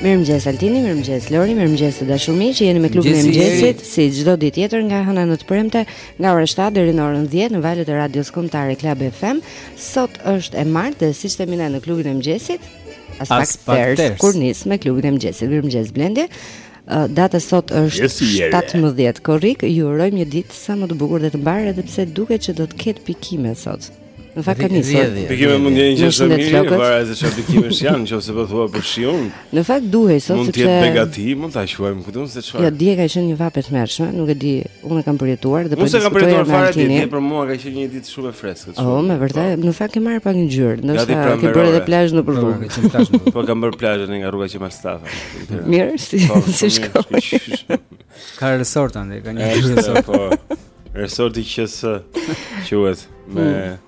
Mirëmëngjes Altini, mirëmëngjes Lori, mirëmëngjes të dashur miq, jeni me klubin e mëngjesit si çdo ditë tjetër nga e hëna në të premte, nga ora 7 deri në orën 10 në valët e radios kombëtare Club FM. Sot është e martë dhe siç themi ne në klubin e mëngjesit, As pak tërë kur nis me klubin e mëngjesit. Mirëmëngjes Blendi. Data sot është 17 korrik. Ju urojmë një ditë sa më të bukur dhe të mbarë, edhe pse duket që do të ketë pikime sot. Në fakt kanë nisur. Pikime mund të jenë gjithashtu mirë, varet se çfarë pikimesh janë, nëse po thua për shiun. Në fakt duhej sot sepse mund të jetë negativ, mund ta quajmë këtu se çfarë. Ja dje ka qenë një vapë e tmerrshme, nuk e di, unë kam përjetuar dhe po të shkoj. Unë s'e kam përjetuar fare ditën, për mua ka qenë një ditë shumë e freskët. Oh, me vërtet, po. në fakt ke marrë pak ngjyrë, ndoshta ke bërë edhe plazh në Provë. Po kam bërë plazh në nga rruga që më stafa. Mirë, si po, si shkon. Ka resort tani, ka një resort. Po. Resorti që s'quhet me mm.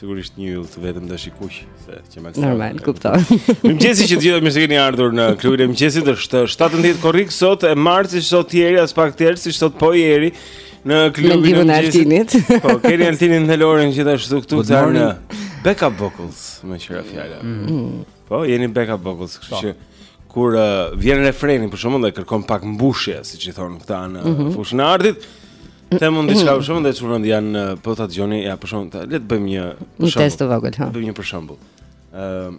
Sigurisht një yll të vetëm dashi kuq, se që më Normal, kuptoj. Mëngjes miq të gjithë mirë se keni ardhur në klubin e mëngjesit, është 17 korrik sot e martë sot ieri as pak tërë si sot po ieri. Në klubin e Altinit. Po, keni Altinin dhe Lorin gjithashtu këtu të janë backup vocals, më që ra fjala. Mm. Mm. Po, jeni backup vocals, kështu po. që kur uh, vjen refreni, për shembull dhe kërkon pak mbushje, siç i thonë këta në mm -hmm. fushën e artit, Themi diçka për shembull, ndaj çuron janë uh, po ta dëgjoni, ja për shembull, le të bëjmë një për shembull. Një test të vogël, ha. Bëjmë një për shembull. Ëm,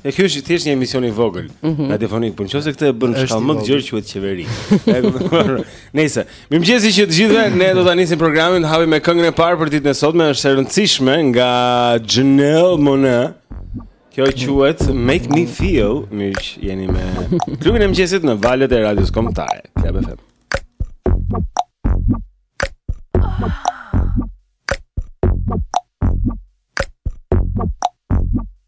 E kjo është thjesht një emision i vogël, mm -hmm. radiofonik, por nëse këtë e bën në shkallë më të gjerë quhet qeveri. Nejse, mirëmëngjes miq të gjithëve, ne do ta nisim programin, ta hapim me këngën e parë për ditën e sotme, është e rëndësishme nga Janelle Monáe. Kjo quhet Make Me Feel, miq jeni me klubin e mëngjesit në valët e radios kombëtare. Club FM.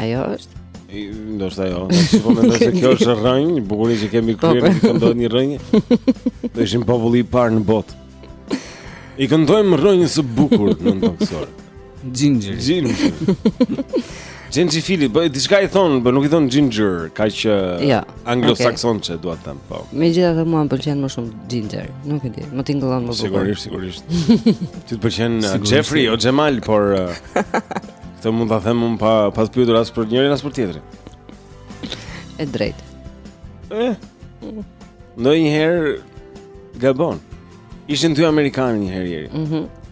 Ajo është? Ndoshta jo, nëse po mendoj se kjo është rrënjë, bukuria që kemi po, kryer po. këndojmë një rrënje. Do ishim populli i parë në botë. I këndojmë rrënjës së bukur në boksor. Ginger. Ginger. Ginger Fili, po diçka i thonë, po nuk i thonë Ginger, kaq që eh, ja, anglo-sakson okay. që dua të them, po. Megjithatë mua më pëlqen më shumë Ginger, nuk e di, më tingëllon më bukur. Sigurisht, sigurisht. Ti të pëlqen eh, Jeffrey jo Xhemal, por eh, Këtë mund ta them pa pyetur as për njërin as për tjetrin. E drejtë. Eh. Ndonjëherë gabon. Ishin dy amerikanë një herë Jeri. Mhm. Mm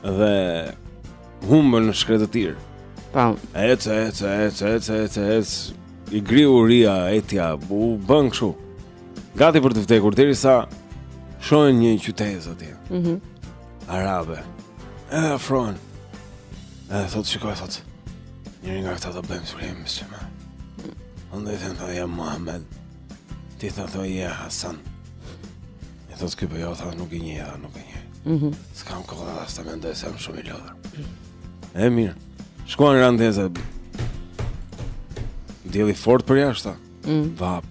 dhe humbën në shkretëtirë. Po. Ec, ec, ec, ec, ec, ec. I griu uria, etja, u bënë kështu. Gati për të vdekur derisa shohin një qytet atje. Mhm. Mm arabe. E afrohen. E thotë shiko thotë. Njëri nga këta do bëjmë si myslimanë. Unë do them thotë jam Muhammed. Ti thuaj thotë je Hasan. E thotë ky po jo thotë nuk gënjej, nuk gënjej. Mhm. Mm S'kam kohë ta as të mendoj se jam shumë i lodhur. E mirë. Shkuan ranë derës. Dielli fort përjashta. Mm. Vapë.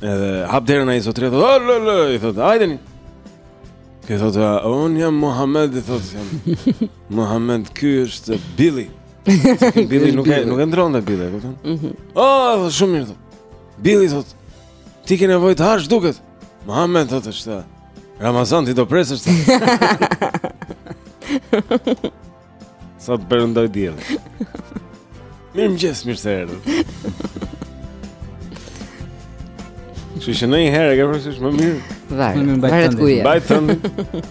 Edhe hap derën ai zotëri thotë, "Oh, lo, lo", i thotë, "Hajdeni." Ti thotë, "Ah, "Unë jam Muhammed", i thotë, "Jam Muhammed, ky është Billy." Billy nuk e nuk e ndërronte Billy, e kupton? Mhm. Oh, shumë mirë thotë. Billy thotë, "Ti ke nevojë të hash duket." Muhammed thotë, "Është Ramazan ti do presësh." Sa të perëndojë dielli Mirëmëngjes mirë se erdhe Që që një herë e ka parasysh më mirë Varë, varë të kujë Bajtë të ndë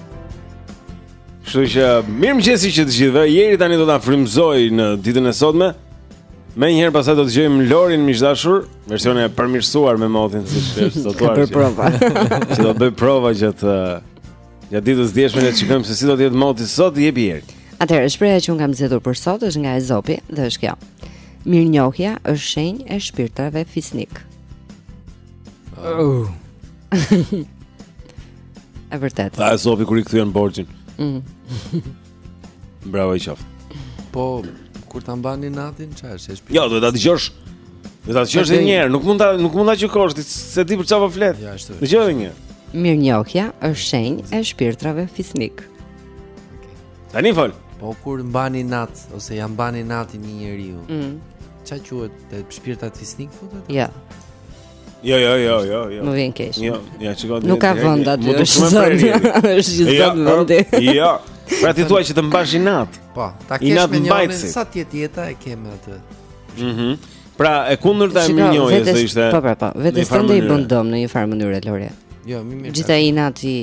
Kështu që mirëmëngjes të gjithëve Jeri tani do na frymëzojë në ditën e sotme Menjëherë pastaj do dëgjojmë Lorin mishdashur version i përmirësuar me motin Si që është Ka për prova Që do bëj prova që të Gjatë ditës së djeshme le shikojmë se si do të jetë moti sot jepi Jeri. Atëherë shprehja që unë kam zgjedhur për sot është nga Ezopi dhe është kjo. Mirënjohja është shenjë e shpirtrave fisnikë. Oh. E vërtetë. Tha Ezopi kur i kthyen borxhin. Mm. Bravo i qoftë. Po kur ta mban inatin çfarë është? Është. Jo, duhet ta dëgjosh. Duhet ta dëgjosh edhe një herë, nuk mund ta nuk mund ta gjykosh, se ti për çfarë po flet. Ja, ashtu. Dëgjoje edhe një herë. Mirënjohja është shenjë e shpirtrave fisnikë. Tani fol. Po kur mban inat ose ia mban inatin një njeriu. Mm. Ça quhet te shpirtrat fisnikë futet? Ja. Jo. Jo, jo, jo, jo, jo. Më vjen keq. Jo, ja çikon. Nuk ka vend aty. Është zënë. Është zënë vendi. Jo. Pra ti thua që të mbash inat. Po, ta kesh me njërin sa të jetë jeta e ke me atë. Mhm. Pra e kundërta e mirënjohjes do ishte. Po, po, po. Vetes tënde i bën dëm në një farë mënyre Lori. Jo, më mirë. Gjithë ai inat i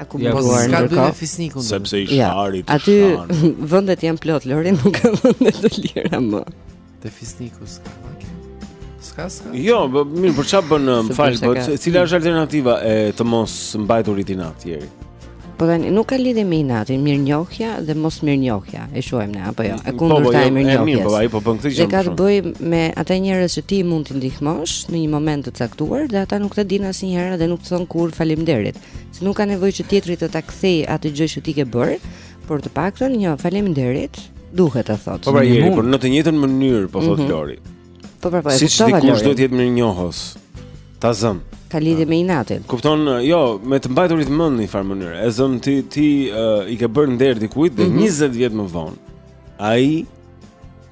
akumuluar në kokë. Po, fisnikun. Sepse i shari. Aty vendet janë plot Lori, nuk ka vende të lira më. Te fisniku s'ka Ska, ska. Jo, bë, mirë, për çfarë bën, më fal, po cila është alternativa e të mos mbajturit inat, Jeri? Po tani nuk ka lidhje me inatin, mirënjohja dhe mos mirënjohja, e quajmë ne apo jo? E po, po, kundërta po, e mirënjohjes. Mirë, po ai po bën këtë gjë. Dhe ka të bëjë me ata njerëz që ti mund t'i ndihmosh në një moment të caktuar dhe ata nuk ta dinë asnjëherë dhe nuk të thonë kurrë faleminderit. Se nuk ka nevojë që tjetri të ta kthejë atë gjë që ti ke bërë, Por të paktën një faleminderit duhet të thotë. Po pra, Jeri, por në të njëjtën mënyrë po thotë mhm. Lori. Po pra, po e kuptova. Siç dikush duhet të jetë mirënjohës. Ta zëmë. Ka lidhje me inatin. Kupton, jo, me të mbajturit mend në një farë mënyrë. E zëmë ti ti uh, i ke bërë nder dikujt dhe mm -hmm. 20 vjet më vonë. Ai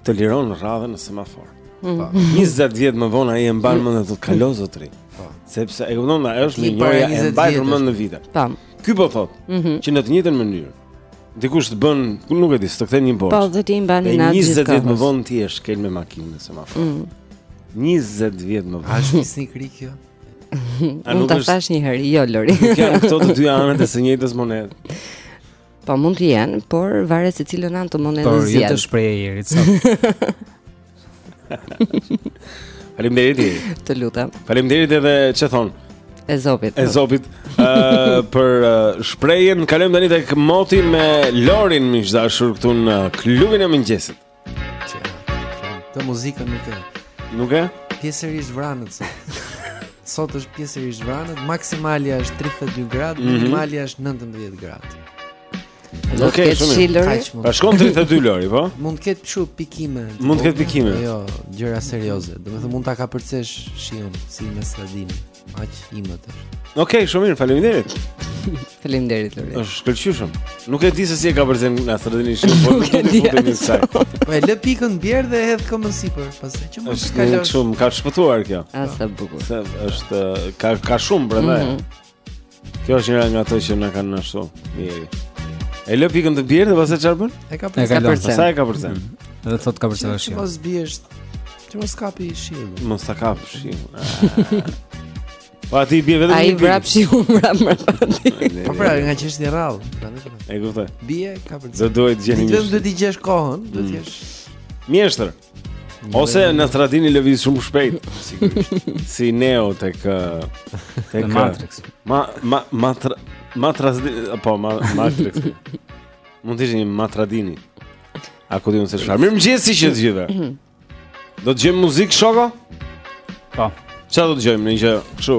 të liron radhën në semafor. Mm -hmm. 20 vjet më vonë ai e mban mend të kalojë zotëria. Po. Sepse e kupton, është një gjë e mbajtur mend në vite. Tam. Po. Ky po thotë mm -hmm. që në të njëjtën mënyrë dikush të bën, nuk e di, të kthen një borxh. Po dhe ti i mban inat. 20 vjet më vonë ti e shkel me makinë në semafor. Mm. 20 vjet më vonë. Është fisnikëri kjo. A nuk ta thashë një herë, jo Lori. Nuk janë këto të dy anët e së njëjtës monedhe. Po mund të jenë, por varet se cilën anë të monedhës zgjedh. Po, goxha shprehje, Jeri, sot. Faleminderit. Të lutem. Faleminderit edhe që thonë. Ezopit. Ezopit. Ëh uh, për uh, shprehjen, kalojmë tani tek Moti me Lorin miq të dashur këtu në klubin e mëngjesit. Të muzikën nuk e. Nuk e? Pjesërisht vranët sot. sot është pjesërisht vranët, maksimalja është 32 gradë, mm -hmm. minimalja është 19 gradë. Okej, shumë Lori. Po shkon 32 Lori, po? Mund të ketë kështu pikime. Mund të ketë pikime. Po jo gjëra serioze. Domethënë mund ta kapërcesh shiun si Nastradini. Aq i imët. Okej, okay, shumë mirë, faleminderit. faleminderit Lori. Është shkëlqyshëm. Nuk e di se si e kapërcen Nastradini shiun, por nuk e di futem mes saj. Po e lë pikën të bjerë dhe e hedh këmbën sipër, pastaj që mos ta kapë. Është shumë, ka shpëtuar kjo. Ah sa bukur. Se është ka ka shumë brenda. Mm -hmm. Kjo është njëra nga ato që na kanë ashtu. E lë pikën të bjerë dhe pastaj çfarë bën? E kapërcen. Pastaj e kapërcen. Mm. Edhe thotë kapërcen shi. Mos bjerë. Ti mos kapi shi. Mos të kap shi. Po aty bie vetëm një. Ai vrap, shiu vrap më aty. Po pra, ngaqë është i rrallë, prandaj. E kuptoj. Bie, kapërcen. Do duhet gjeni. Ti vetëm duhet të gjesh kohën, do të mm. jesh. Mjeshtër. Ose Nastradini lëviz shumë shpejt, sigurisht. Si Neo tek tek Matrix. Ma ma matra matras po ma, Matrix. Mund të jetë Matradini. A ku di unë se çfarë? Mirëmëngjes sërish të gjithëve. Do dëgjojmë muzikë shoko? Po. Ça do dëgjojmë, një kështu?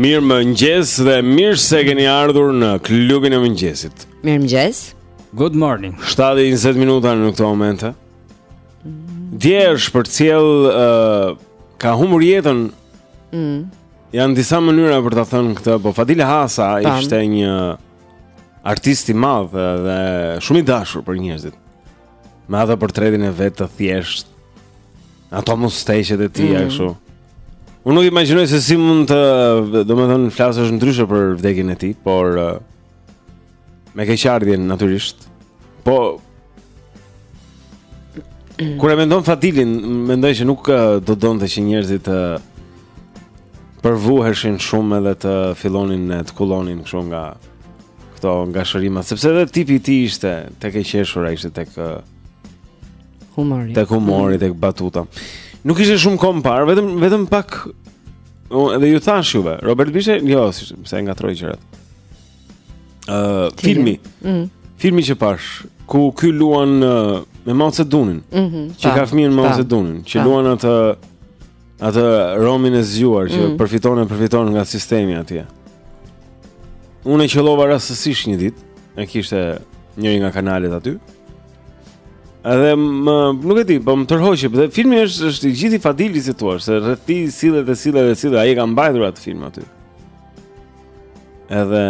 Mirëmëngjes dhe mirë se keni ardhur në klubin e mëngjesit Mirëmëngjes Good morning 7.20 minuta në këto momente Dje është përcjellë uh, Ka humbur jetën mm. Janë disa mënyra për ta thënë këtë Po Fadil Hasa pa. ishte një artist i madh dhe shumë i dashur për njerëzit. Me atë portretin e vet të thjeshtë, ato mustaqet e tij mm. kështu. Unë nuk imagjinoj se si mund të, domethënë, të flasësh ndryshe për vdekjen e tij, por uh, me keqardhjen natyrisht. Po kur e mendon Fadilin, mendoj që nuk uh, do donte që njerëzit të uh, përvëloheshin shumë edhe të fillonin të kullonin kështu nga këto ngashërimat, sepse edhe tipi i tij ishte tek e qeshura, ishte tek humori. Tek humori, tek batuta. Nuk ishte shumë kam parë, vetëm vetëm pak Unë edhe ju thashë juve, Robert Bishe, jo, si pse e ngatërroj gjërat. Ë, uh, filmi. Mm. Filmi që pashë ku ky luan uh, me Mao Ce Dunin. Mm -hmm. Që ka fëmijën Mao Ce Dunin, që luan atë Atë romin e zgjuar që mm. përfiton e përfiton nga sistemi atje. Unë e qëllova rastësisht një ditë, e kishte njëri nga kanalet aty. Edhe më, nuk e di, po më tërhoqi, dhe filmi është është i gjithë i Fadilit si thua, se rreth tij sillet e sillet e sillet, ai e ka mbajtur atë film aty. Edhe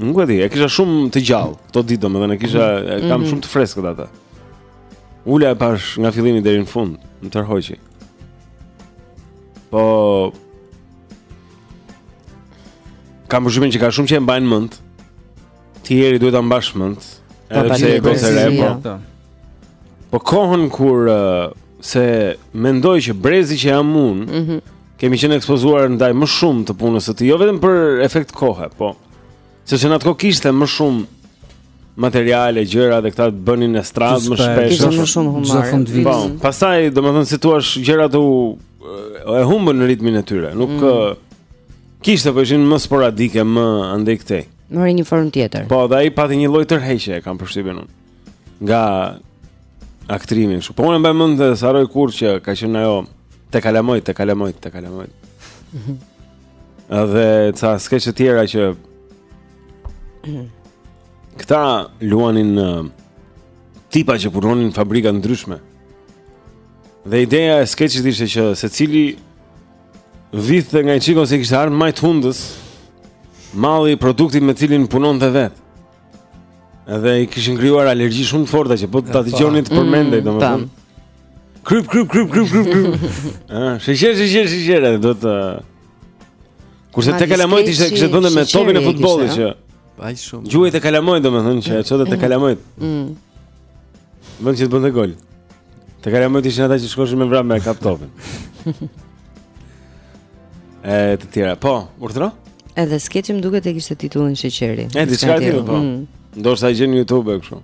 nuk e di, e kisha shumë të gjallë, këto ditë domethënë e kisha e kam mm -hmm. shumë të freskët atë. Ula e pashë nga fillimi deri në fund, më tërhoqi. Po Kam përshtypjen që ka shumë që e mbajnë mend. Ti Jeri duhet ta mbash mend. Edhe pse je e re, po. po. Po kohën kur uh, se mendoj që brezi që jam unë, mm -hmm. kemi qenë ekspozuar ndaj më shumë të punës së tij, jo vetëm për efekt kohe, po. Sepse në atë kohë kishte më shumë materiale, gjëra dhe këta bënin estradë më shpesh. Kishte më shumë humor. Po, pastaj domethënë si thua gjërat u e humbën ritmin e tyre. Nuk mm. kishte po ishin më sporadike, më andej këtej. Mori një formë tjetër. Po, dhe ai pati një lloj tërheqje, kam përshtypjen unë. Nga aktrimi kështu. Po unë mbaj mend s'e harroj kurrë që ka qenë ajo te kalamoj, te kalamoj, te kalamoj. Dhe ca skeçe të tjera që këta luanin tipa që punonin në fabrika të ndryshme. Dhe ideja e skeçit ishte që secili vidhte nga një çikë se kishte ardhur në majë të hundës, malli i produktit me të cilin punonte vetë. Edhe i kishin krijuar alergji shumë të fortë që po ta dëgjonin të përmendej mm, domethënë. Kryp kryp kryp kryp kryp kryp. Ah, sheqer sheqer sheqer do të Kurse te kalamojt ishte kishte bënë me topin e futbollit që. Aq shumë. Gjuhët e kalamojt domethënë që çdo të mm. kalamojt. Mm. Vënë që të bënte gol Te kalamajtë ishin ata që shkoshin me vrap me kap topin E të tjera Po, urdhëro? Edhe skeçi duket e kishte titullin sheqeri E, diçka tjera, po mm. Ndoshta i gjen në Youtube e kështu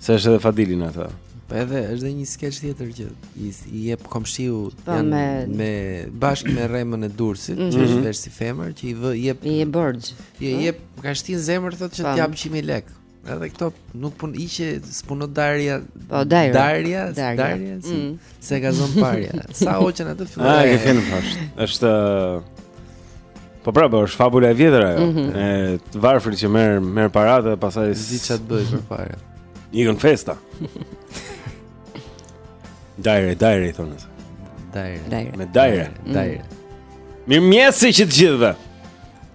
Se është edhe Fadilin ata Po edhe është dhe një skeç tjetër që i, i jep komshiu po, janë me, me bashkë me Remën e Durrësit, mm -hmm. që është mhm. vesh si femër që i jep i jep borxh. I jep ka shtin zemër thotë që po. të jap 100 lekë. Edhe këto nuk pun që s'punon dajrja. Po dajrja. Dajrja, dajrja. Mm. Se ka zon parja. Sa hoqën në fillore. Ah, e ke parë. Është Po pra, po është fabula e vjetër ajo. Mm -hmm. E varfrit që merr merr paratë dhe pastaj s'di ça të bëjë për pare. Ikën festa. Dajre, dajre i thonë. Dajre. Me dajre. Dajre. Mm. Mirëmëngjesi që të gjithëve.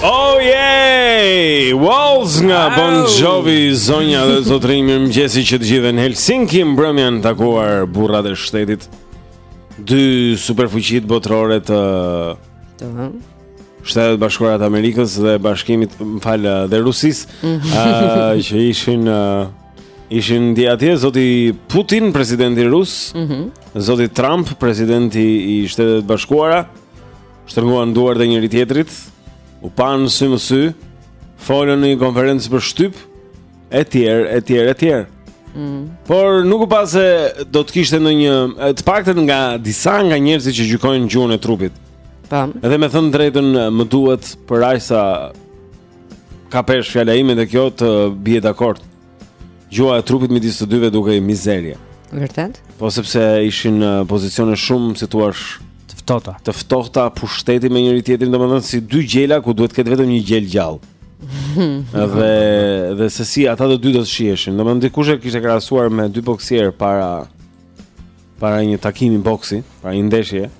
Oh yeah! Walls nga Bon Jovi, zonja dhe zotërinj, mirëmëngjesi që të gjithëve në Helsinki, mbrëm janë takuar burrat e shtetit. Dy superfuqitë botërore të Shteteve të Bashkuara të Amerikës dhe Bashkimit, më fal, dhe Rusisë, mhm. ëh, që ishin ishin aty atje zoti Putin, presidenti rus, ëh, mhm. zoti Trump, presidenti i Shteteve të Bashkuara. Shtrënguan duart e njëri-tjetrit, u panë sy më sy, folën në një konferencë për shtyp, e tjerë, e tjerë, e tjerë. Mm. Por nuk u pa se do të kishte ndonjë, të paktën nga disa nga njerëzit që gjykojnë gjuhën e trupit. Po. Edhe me thënë të drejtën, më duhet për aq sa ka peshë fjala ime që të bie dakord. gjuha e trupit midis të dyve dukej mizerie. Vërtet? Po sepse ishin në pozicione shumë, si t'ia thuash, të ftohta. Të ftohta pushteti me njëri-tjetrin, domethënë si dy gjela ku duhet të ketë vetëm një gjel gjallë. dhe dhe se si ata të dy do të shiheshin. Domethënë dikush e kishte krahasuar me dy boksierë para para një takimi boksi, para një ndeshje.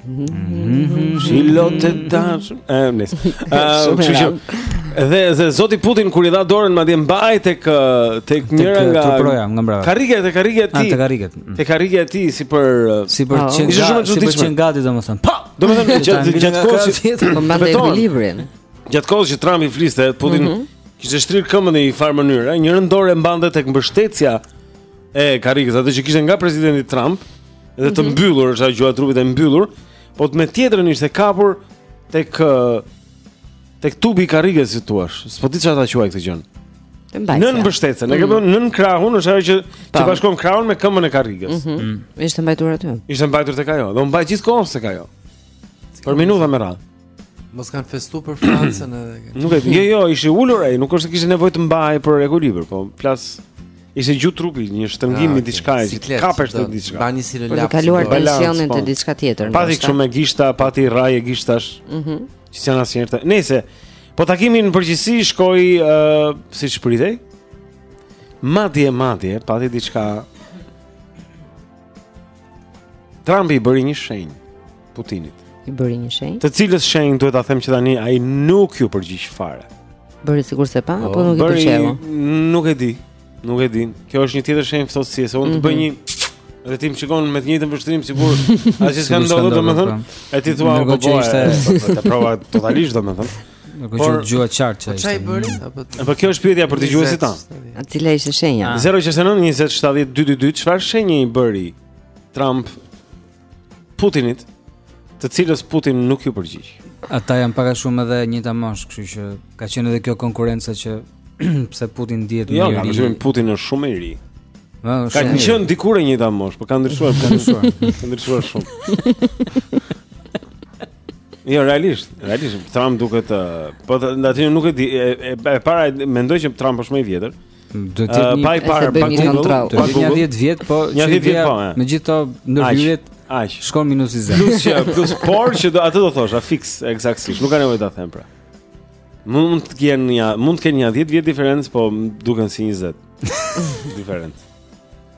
Mhm. Si lot të dash. Ëm, nis. Ëm, çuçi. Dhe dhe zoti Putin kur i dha dorën madje mbahej tek tek njëra nga krahët nga mbrapa. Karrigia, te karrigia e tij. Te karrigia. Te karrigia e tij si për si për çën. Ishte shumë e çuditshme. Si për çën gati domethënë. Po. Domethënë gjatë gjatë kohës tjetër po mbante ekuilibrin. Gjatë kohës që Trumpi fliste Putin mhm. kishte shtrir këmbën në një farë mënyre, njërën dorë e mbante tek mbështetësja e karriges, atë që kishte nga presidenti Trump. Dhe të mhm. mbyllur, është ajo gjuha e trupit e mbyllur, po me tjetrën ishte kapur tek tek tubi i karrigës si thua. S'po di çfarë ta quaj këtë gjënë. Nën mbështetësen, e ke bën mm. nën krahun, është ajo që që bashkon krahun me këmbën e karrigës. Mhm. Mm. Ishte mbajtur aty. Ishte mbajtur tek ajo, dhe u mbajt gjithë kohën tek ajo. Për minuta me radhë. Mos kanë festu për Francën edhe. Nuk e di. Jo, jo, ishte ulur ai, nuk është se kishte nevojë të mbahej për ekuilibër, po flas ishte gjuhë trupi, një shtrëngim i ah, diçka, si të kapesh te diçka. Bani si relax. Ka kaluar tensionin po. te diçka tjetër. Pati kështu me gishta, pati rrahje gishtash. Mhm. Që janë asnjëherë. Nëse po takimi në përgjithësi shkoi ë uh, siç pritej. Madje madje pati diçka. Trumpi bëri një shenjë. Putinit. I bëri një shenjë. Të cilës shenjë duhet ta them që tani ai nuk iu përgjigj fare. Bëri sikur s'e pa, po, apo nuk i pëlqeu. Nuk e di. Nuk e di. Kjo është një tjetër shenjë ftohtësie, se unë të bëj mhm. një dhe ti më shikon me të njëjtin vështrim sikur asgjë s'ka ndodhur domethënë. E ti thua po po. Të prova totalisht domethënë. Nuk e gjuaj gjuha qartë çaj. Po ça i bëri apo? Po kjo është pyetja për dëgjuesit tanë. A cila ishte shenja? 069 20 70 222 çfarë shenje i bëri Trump Putinit, të cilës Putin nuk iu përgjigj. Ata janë pak a shumë edhe e njëjta moshë, kështu që ka qenë edhe kjo konkurrenca që pse Putin duket më jo, i ri. Jo, më shumë Putin është shumë më i ri. Ma, ka shumë qenë dikur e njëjta moshë, por ka ndryshuar, ka ndryshuar, ka ndryshuar shumë. Jo, realisht, realisht Trump duket uh, po aty nuk e di, e, e, e para mendoj që Trump është më i vjetër. Do të jetë pa i parë pa kontroll. Do të jetë 10 vjet, po që i vjen po, me gjithë ato ndërhyrjet. Aq. Shkon minus 20. Plus që plus por që do atë do thosha, fiks ekzaktësisht. Nuk ka nevojë ta them pra. Mund të kenë një, mund të kenë nja 10 vjet diferencë, po duken si 20. Diferencë.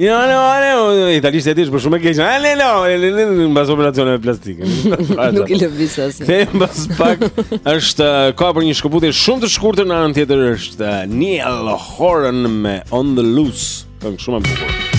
Jo, jo, jo, italisht e dish për shumë e keqe. Ale, no, mbas operacioneve plastike. Nuk i lëviz asnjë. Kthehem mbas pak. Është uh, koha për një shkëputje shumë të shkurtër në anën tjetër është uh, Niall Horan me On the Loose. Këngë shumë e bukur.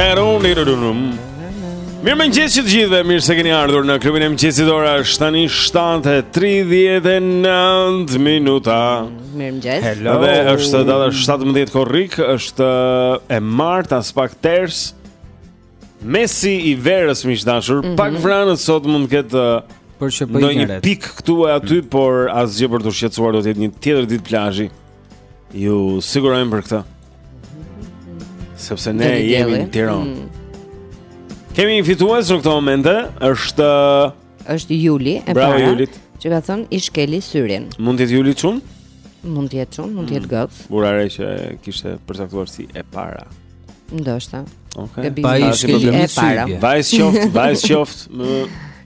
Teron i rëdunum Mirëmëngjes të gjithëve mirë se keni ardhur në klubin e mëngjesit ora është tani 7.39 minuta Mirëmëngjes Hello Dhe është data 17 korrik është e martë aspak ters Mesi i verës miq dashur, mm -hmm. pak vranë sot mund të ketë uh, ndonjë pikë këtu e aty, mm. por asgjë për t'u shqetësuar do të jetë një tjetër ditë plazhi. Ju sigurojmë për këtë. Sepse ne jemi në Tiranë. Mm. Kemi një fitues në këto momente, është Është Juli e para. Bravo Julit. Që ka thënë i shkeli syrin. Mund të jetë Juli çun? Mund të jetë çun, mund të jetë mm. gëp. Burare që kishte përcaktuar si e para. Ndoshta. Okej. Okay. Pa i shkeli e para. Vajzë qoftë, vajzë qoftë.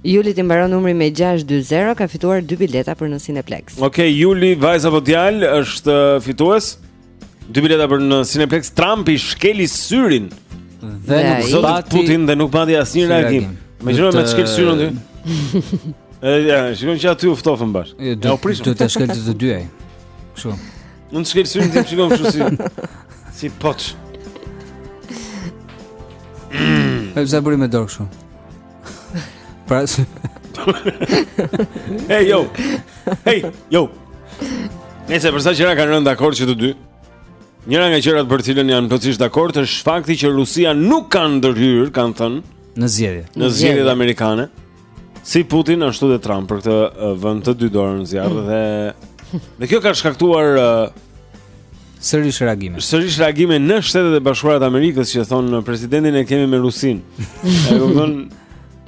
Julit i mbaron numri me 620, ka fituar dy bileta për në Cineplex. Okej, okay, Juli, vajzë apo djalë është uh, fitues? Dy bileta për në Cineplex Trump i shkeli syrin dhe nuk, zoti Putin dhe nuk pati asnjë reagim. Imagjino me ta shkel syrin ty. Ja, shikon që aty u ftohën bash. Ja u prishëm. Do t'i shkel të dy ai. Kështu. Mund të shkel syrin ti shikon kështu si. Si poç. Ai zaburim me dorë kështu. Pra si Hey yo. Hey yo. Nejse për ca gjëra kanë rënë dakord që të dy. Njëra nga gjërat për të cilën janë plotësisht dakord është fakti që Rusia nuk ka ndërhyrë, kanë thënë, në zgjedhje. në zgjedhjet amerikane. Si Putin ashtu dhe Trump për këtë uh, vënë të dy dorën në zjarr dhe dhe kjo ka shkaktuar uh, Sërish reagime. Sërish reagime në Shtetet e Bashkuara të Amerikës që thonë presidentin e kemi me Rusinë. E kupton?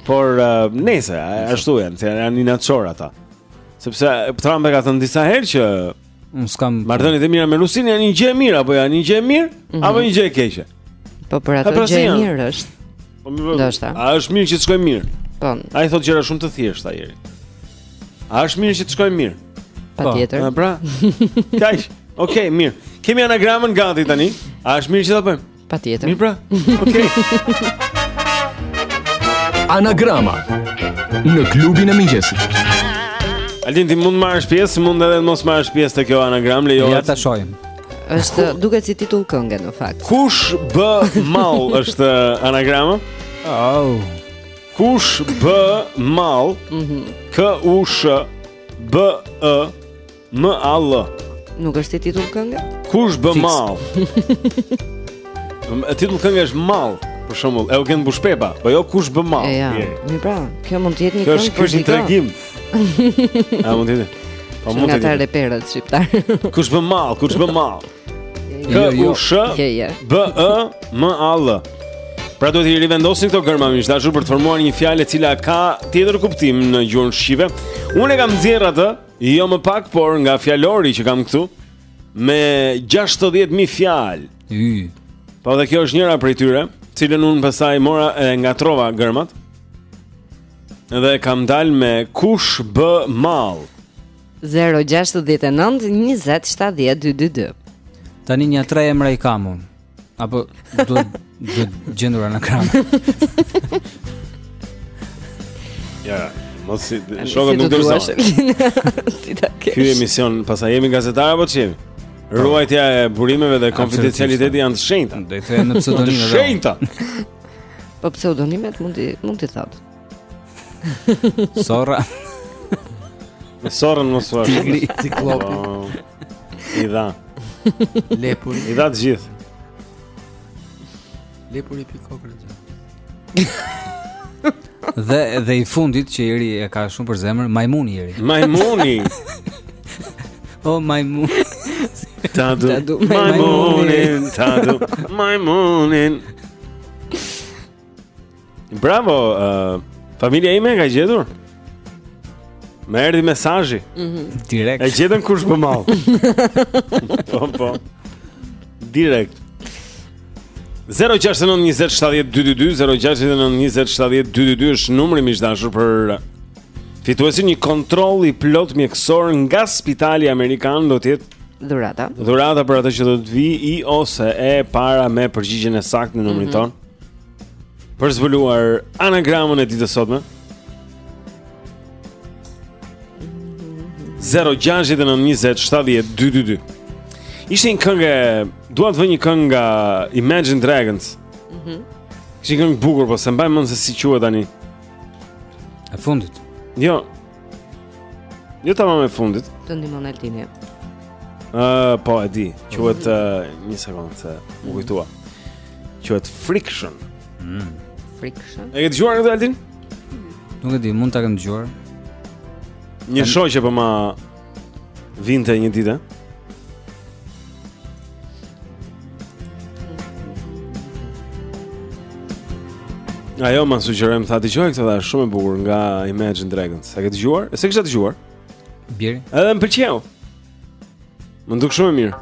Por uh, nejse, ashtu janë, se janë inatçorë ata. Sepse Trump e ka thënë disa herë që unë s'kam marrëdhëniet e mira me Rusinë janë një gjë e mirë apo janë një gjë e mirë mm -hmm. apo një gjë e keqe. Po për atë pra gjë e mirë është. Po më vjen. A është mirë që të shkojmë mirë? Po. Ai thotë gjëra shumë të thjeshta i ziu. A është mirë që të shkojmë mirë? Patjetër. Po. Pra. Kaq. Okej, mirë. Kemi anagramën gati tani. A është mirë që ta bëjmë? Patjetër. Mirë pra. Okej. Anagrama në klubin e mëngjesit. Altin ti mund marrësh pjesë, mund edhe mos marrësh pjesë te kjo anagram, lejohet. Ja ta shohim. Është duket si titull kënge në fakt. Kush bë mall është anagrama? Au. Oh. Kush bë mall? Mhm. Mm K U S H B E M A L. Nuk është si titull kënge? Kush bë mall? Ëm titull kënge është mall. Për shembull, Eugent Bushpepa, po jo kush bë mall. Ja, mirë pra, kjo mund të jetë një këngë. Kjo është një tregim. A mund të jetë? Po mund të jetë. Nga reperët shqiptar. Kush bë mal, kush bë mal? K jo, K U S B E M A L. Pra duhet t'i rivendosni këto gërma midis tyre për të formuar një fjalë e cila ka tjetër kuptim në gjuhën shqipe. Unë e kam nxjerr atë, jo më pak, por nga fjalori që kam këtu me 60000 fjalë. Po dhe kjo është njëra prej tyre, të cilën unë pastaj mora e ngatrova gërmat. Dhe kam dal me kush bë mal. 069 20 70 222. Tani një tre emra i kam unë. Apo do të gjendur anagram. ja, mos si shoku nuk do të Si ta ke. Ky emision pasaj jemi gazetar apo ç'jemi? Po. Ruajtja e burimeve dhe konfidencialiteti janë të shenjta. Do i them me pseudonim edhe. Të shenjta. Po pseudonimet mund t'i mund t'i thotë. Sorra. Me sorrën mos thua. Ciklop. I dha. Lepuri. I dha të gjithë. Lepur i pikokrën. Dhe dhe i fundit që Iri e ka shumë për zemër, majmuni Iri. Majmuni. O majmun. Të du. Majmunin, të du. Majmunin. Bravo, uh, familja ime e ka gjetur. Më erdhi mesazhi. Mhm. Mm Direkt. E gjetën kush bë mal. po po. Direkt. 0692070222 0692070222 është numri më i dashur për Fituesi një kontroll i plotë mjekësor nga Spitali Amerikan do të jetë dhurata. Dhurata për atë që do të vijë i ose e para me përgjigjen e saktë në numrin mm -hmm. tonë. Për të zbuluar anagramën e ditës së sotme. 0692070222. Ishte një këngë, dua të vë një këngë nga Imagine Dragons. Mhm. Mm Ishte një këngë e bukur, po s'e mbaj mend se si quhet tani. E fundit. Jo. Jo tamam e fundit. Të ndihmon Altini. Ë, uh, po e di. Quhet uh, një sekond se m'u kujtua. Quhet Friction. Mm. Friction. E ke dëgjuar këtë Altin? Nuk e di, mund ta kem dëgjuar. Një shoqe po ma Vinte një ditë. Ajo ma sugjeroi, më tha dëgjoje këtë tha shumë e bukur nga Imagine Dragons. E ke dëgjuar? E s'e kisha dëgjuar. Bjeri. Edhe më pëlqeu. M'u duk shumë e mirë.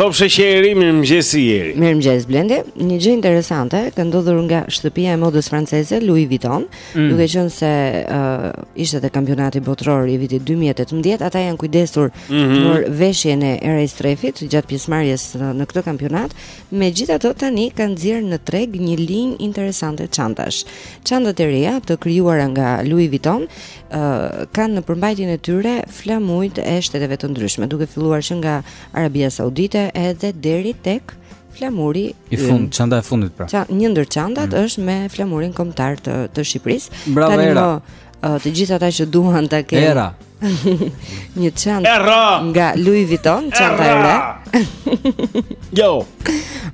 Top Shesheri, mirëmëngjes Jeri. Mirëmëngjes, Blendi Një gjë interesante, ka ndodhur nga shtëpia e modës franceze, Louis Vuitton mm. Duke qenë se uh, ishte dhe kampionati botëror i vitit 2018 Ata janë kujdesur mm -hmm. për veshjen e Rai Shtrefit Gjatë pjesëmarrjes në, në këtë kampionat Megjithatë tani kanë nxjerrë në treg një linjë interesante çantash Çantat e reja të krijuara nga Louis Vuitton kanë në përmbajtjen e tyre flamujt e shteteve të ndryshme, duke filluar që nga Arabia Saudite edhe deri tek flamuri i fund, çanta e fundit pra. Çan, një ndër çantat mm. është me flamurin kombëtar të të Shqipërisë. Bravo Tani era. Më, të gjithë ata që duan ta kenë. Era. një çantë nga Louis Vuitton, çanta e re. Jo.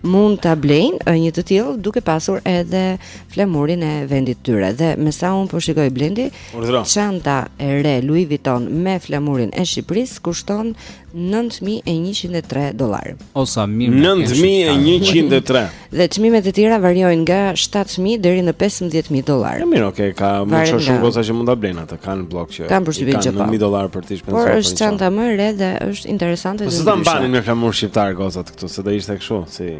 Mund ta blejnë një të tillë duke pasur edhe flamurin e vendit të tyre dhe me sa unë po shikoj Blendi çanta e re Louis Vuitton me flamurin e Shqipërisë kushton 9103 dollarë. O sa mirë. 9103. Dhe çmimet e tjera variojnë nga 7000 deri në 15000 dollarë. Ja, mirë, okay, ka më shumë shumë goca që mund ta blejnë atë, ka në bllok që. Kam përshtypjen që po. 1000 dollarë për të shpenzuar. Por është çanta më e re dhe është interesante. Po s'ta mbanin me flamur shqiptar gocat këtu, se do ishte kështu, si.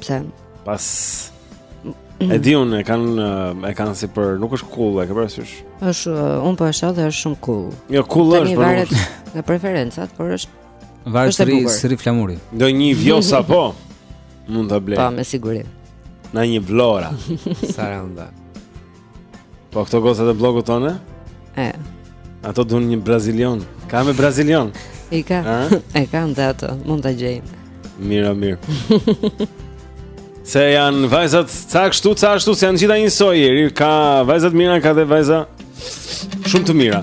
Pse? Pas E di unë, e kanë e kanë si për, nuk është cool, e ke parasysh? Është unë po e shoh dhe është shumë cool. Jo cool është, por varet nga preferencat, por është Varet sri, sri flamuri. Ndonjë Vjosa po. Mund ta blejë. Po, me siguri. Nanjë Vlora. Saranda. Po këto gocat e bllokut tonë? E. Ato duan një brazilian. Ka me brazilian. E ka. A? E kanë dhe ato, mund ta gjejnë. Mirë, mirë. Se janë vajzat ca kështu, ca ashtu, s'janë të gjitha njësoj, ka vajza të mira, ka dhe vajza shumë të mira.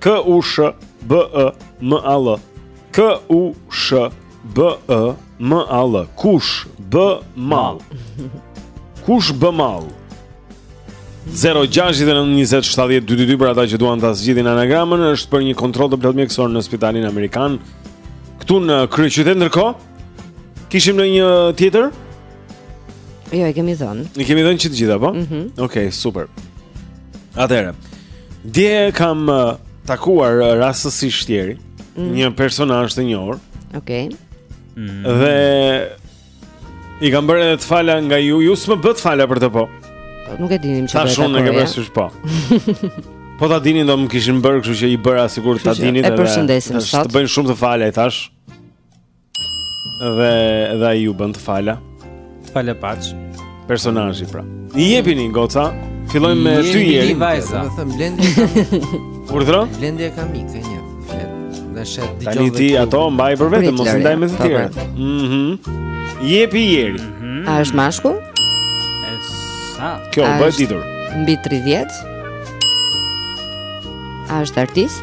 K U S H B E M A L K U S H B E M A L Kush B mal Kush B mal 069 20 70 222 për ata që duan ta zgjidhin anagramën është për një kontroll të plotë mjekësor në spitalin Amerikan këtu në kryeqytet ndërkohë Kishim nanjë tjetër? Jo, e kemi dhënë. Ne kemi dhënë që të gjitha, po? Mm -hmm. Okej, okay, super. Atëherë. Dje kam uh, takuar uh, rastësisht Jeri, mm -hmm. një personazh të njohur. Okej. Okay. Mm -hmm. Dhe i kam bërë të fala nga ju, ju s'më bëtë të fala për të po. Po nuk e dinim çfarë. Tash unë e kam bërë siç po. Po ta dinin do më kishin bërë, kështu që i bëra sikur ta dinin edhe. E përshëndesim sot. Të bëjnë shumë të fala tash. Dhe dhe ai u bën të fala. Të fala paç. Personazhi pra. I jepini goca. Fillojmë me ty jeri. Jeri vajza. Do të them Blendi. Urdhro? Blendi e ka mik të një. Tani ti ato mbaj për vetëm, mos e ndaj me të tjerë. Po, po. Mhm. Jepi jeri. Mhm. A është mashkull? Esa. Kjo bëhet ditur. Mbi 30. A është artist?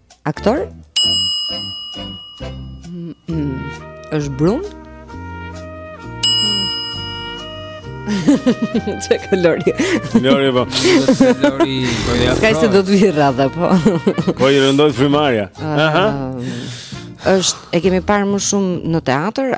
Aktor? Mm, mm, është brun? Ç'e ka Lori? Lori po. Lori po ja. S'ka se do të vijë radha po. Po i rëndoi frymëmarrja. Aha. Është e kemi parë më shumë në teatër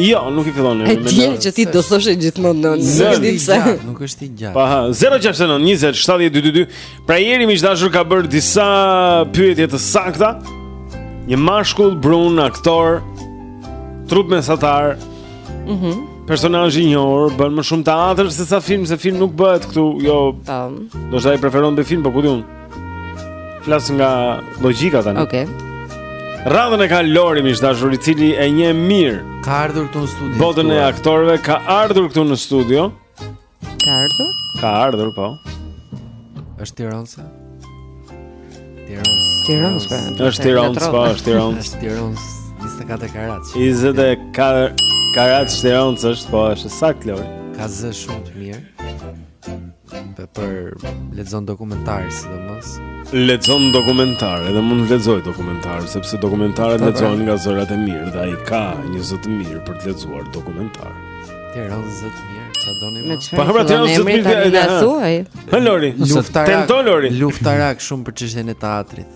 Jo, nuk i fillon emri me N. Që ti do thoshe gjithmonë N. Nuk është i gjatë, nuk është i gjatë. Aha, 069 20 7222. Pra Jeri miq të dashur ka bërë disa pyetje të sakta. Një mashkull brun aktor trup mesatar. Mhm. Mm Personazhi i njohur bën më shumë teatër se sa film, se film nuk bëhet këtu. Jo. Tam. Ndoshta ai preferon dhe film, po ku di unë. Flas nga logjika tani. Okej. Okay. Radhën e ka Lori miq të dashur i cili e njeh mirë. Ka ardhur këtu në studio. Botën e aktorëve ka ardhur këtu në studio. Ka ardhur? Ka ardhur po. Është tirons, a. Tirons. Tirons pra. Është Tirons po, është Tirons. Është Tirons 24 karat. 24 karat Tirons është po, është saktë Lori. Ka zë shumë të mirë. për lexon dokumentar sidomos. Lexon dokumentar, edhe mund të lexoj dokumentar sepse dokumentarët po, pra. lexohen nga zërat e mirë dhe ai ka një zë të mirë për të lexuar dokumentar. Tirons, zë të mirë, ça doni më? Po pra, tirons zë të mirë të thuaj. Ha Lori, luftarak. Tento Lori. Luftarak shumë për çështjen e teatrit.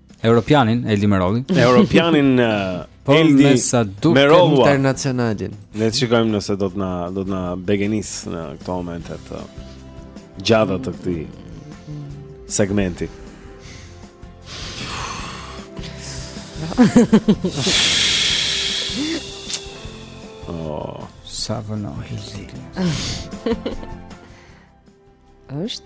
Europianin Eldi Merollin. Europianin uh, po, mesa duket internacionalin. Ne të shikojmë nëse do të na do të na begenisë në këto momente të gjata të këtij segmenti. oh, sa vonoi zilja. Është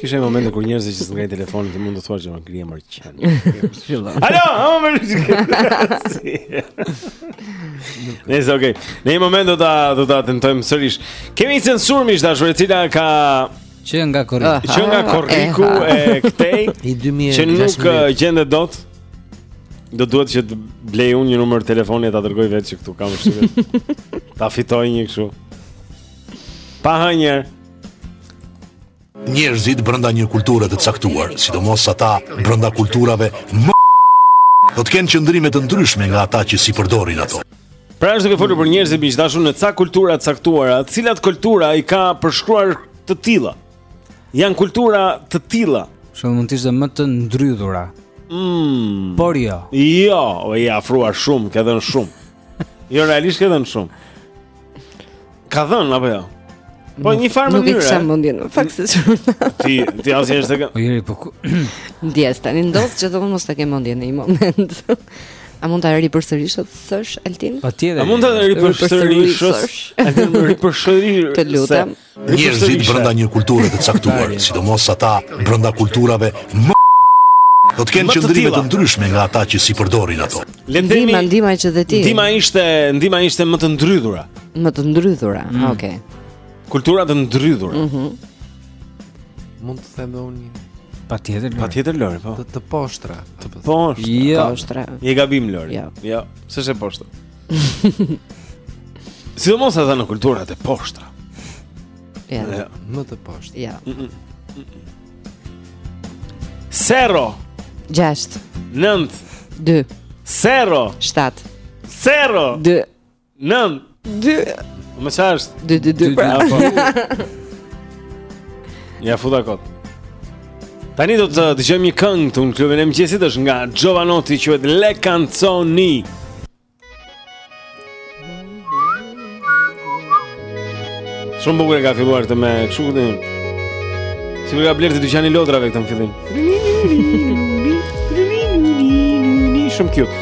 Kishte momente kur njerëzit që s'ngrenë telefonin ti mund të thua që më krije mërë qenë. Alo, ama më rrëgjë Nëse, okej. Në një moment do ta do ta tentojmë sërish. Kemi një censurë miq të dashur, e cila ka... Që nga korriku. Ah, që nga ah, korriku ah, e këtej. I 2016. Që nuk gjendet dot... Do duhet që të blej unë një numër telefoni e ta dërgoj vetë që këtu kam vështirë. Ta fitoj një kështu. Pa hë njëherë. Njerëzit brenda një kulture të caktuar, sidomos ata brenda kulturave më do të kenë qëndrime të ndryshme nga ata që s'i përdorin ato. Pra është duke folur për njerëzit që dashun në ca kultura të caktuara, cilat kultura i ka përshkruar të tilla. Janë kultura të tilla, që mund të ishte më të ndrydhura. Mm. Por jo. Jo, i afruar shumë, ke dhënë shumë. Jo realisht ke dhënë shumë. Ka dhënë apo jo? Po një farë mënyrë. Nuk kam mendjen. Fakt se shumë. Ti ti as je stekë. Po jeri po. Ndjesë tani ndodh që do të mos ta kem mendjen në një moment. A mund ta ripërsërisësh Altin? Patjetër. A mund ta ripërsërisht? Altin ripërsëri. Të lutem. Njerëzit brenda një kulture të caktuar, sidomos ata brenda kulturave më do të kenë qëndrime të ndryshme nga ata që s'i përdorin ato. Lendemi, ndihma, ndihma që dhe ti. Ndihma ishte, ndihma ishte më të ndrydhura. Më të ndrydhura, mm. Ah, okej. Okay. Kultura të ndrydhura. Mhm. Mm Mund të them dhe unë një. Patjetër Lori. Patjetër Lori, po. Të, të poshtra. Të poshtra. Jo. Poshtra. Je gabim Lori. Jo. Jo, s'është e poshtra. Sidomos ata në kulturat e poshtra. Ja. ja. Më të poshtë. Ja. Mm -mm. Zero. Gjashtë. Nëntë. Dë. Zero. Shtatë. Zero. Dë. Nëntë. Dë. Më ça është? Dë, dë, dë, pra. Ja, futa kot. Tani do të dëgjojmë një këngë këtu në klubin e mëngjesit, është nga Jovanotti, quhet Le Canzoni. Shumë bukur e ka filluar këtë me kështu këtë. Si ka blerë te dyqani i lodrave këtë në fillim. Shumë cute.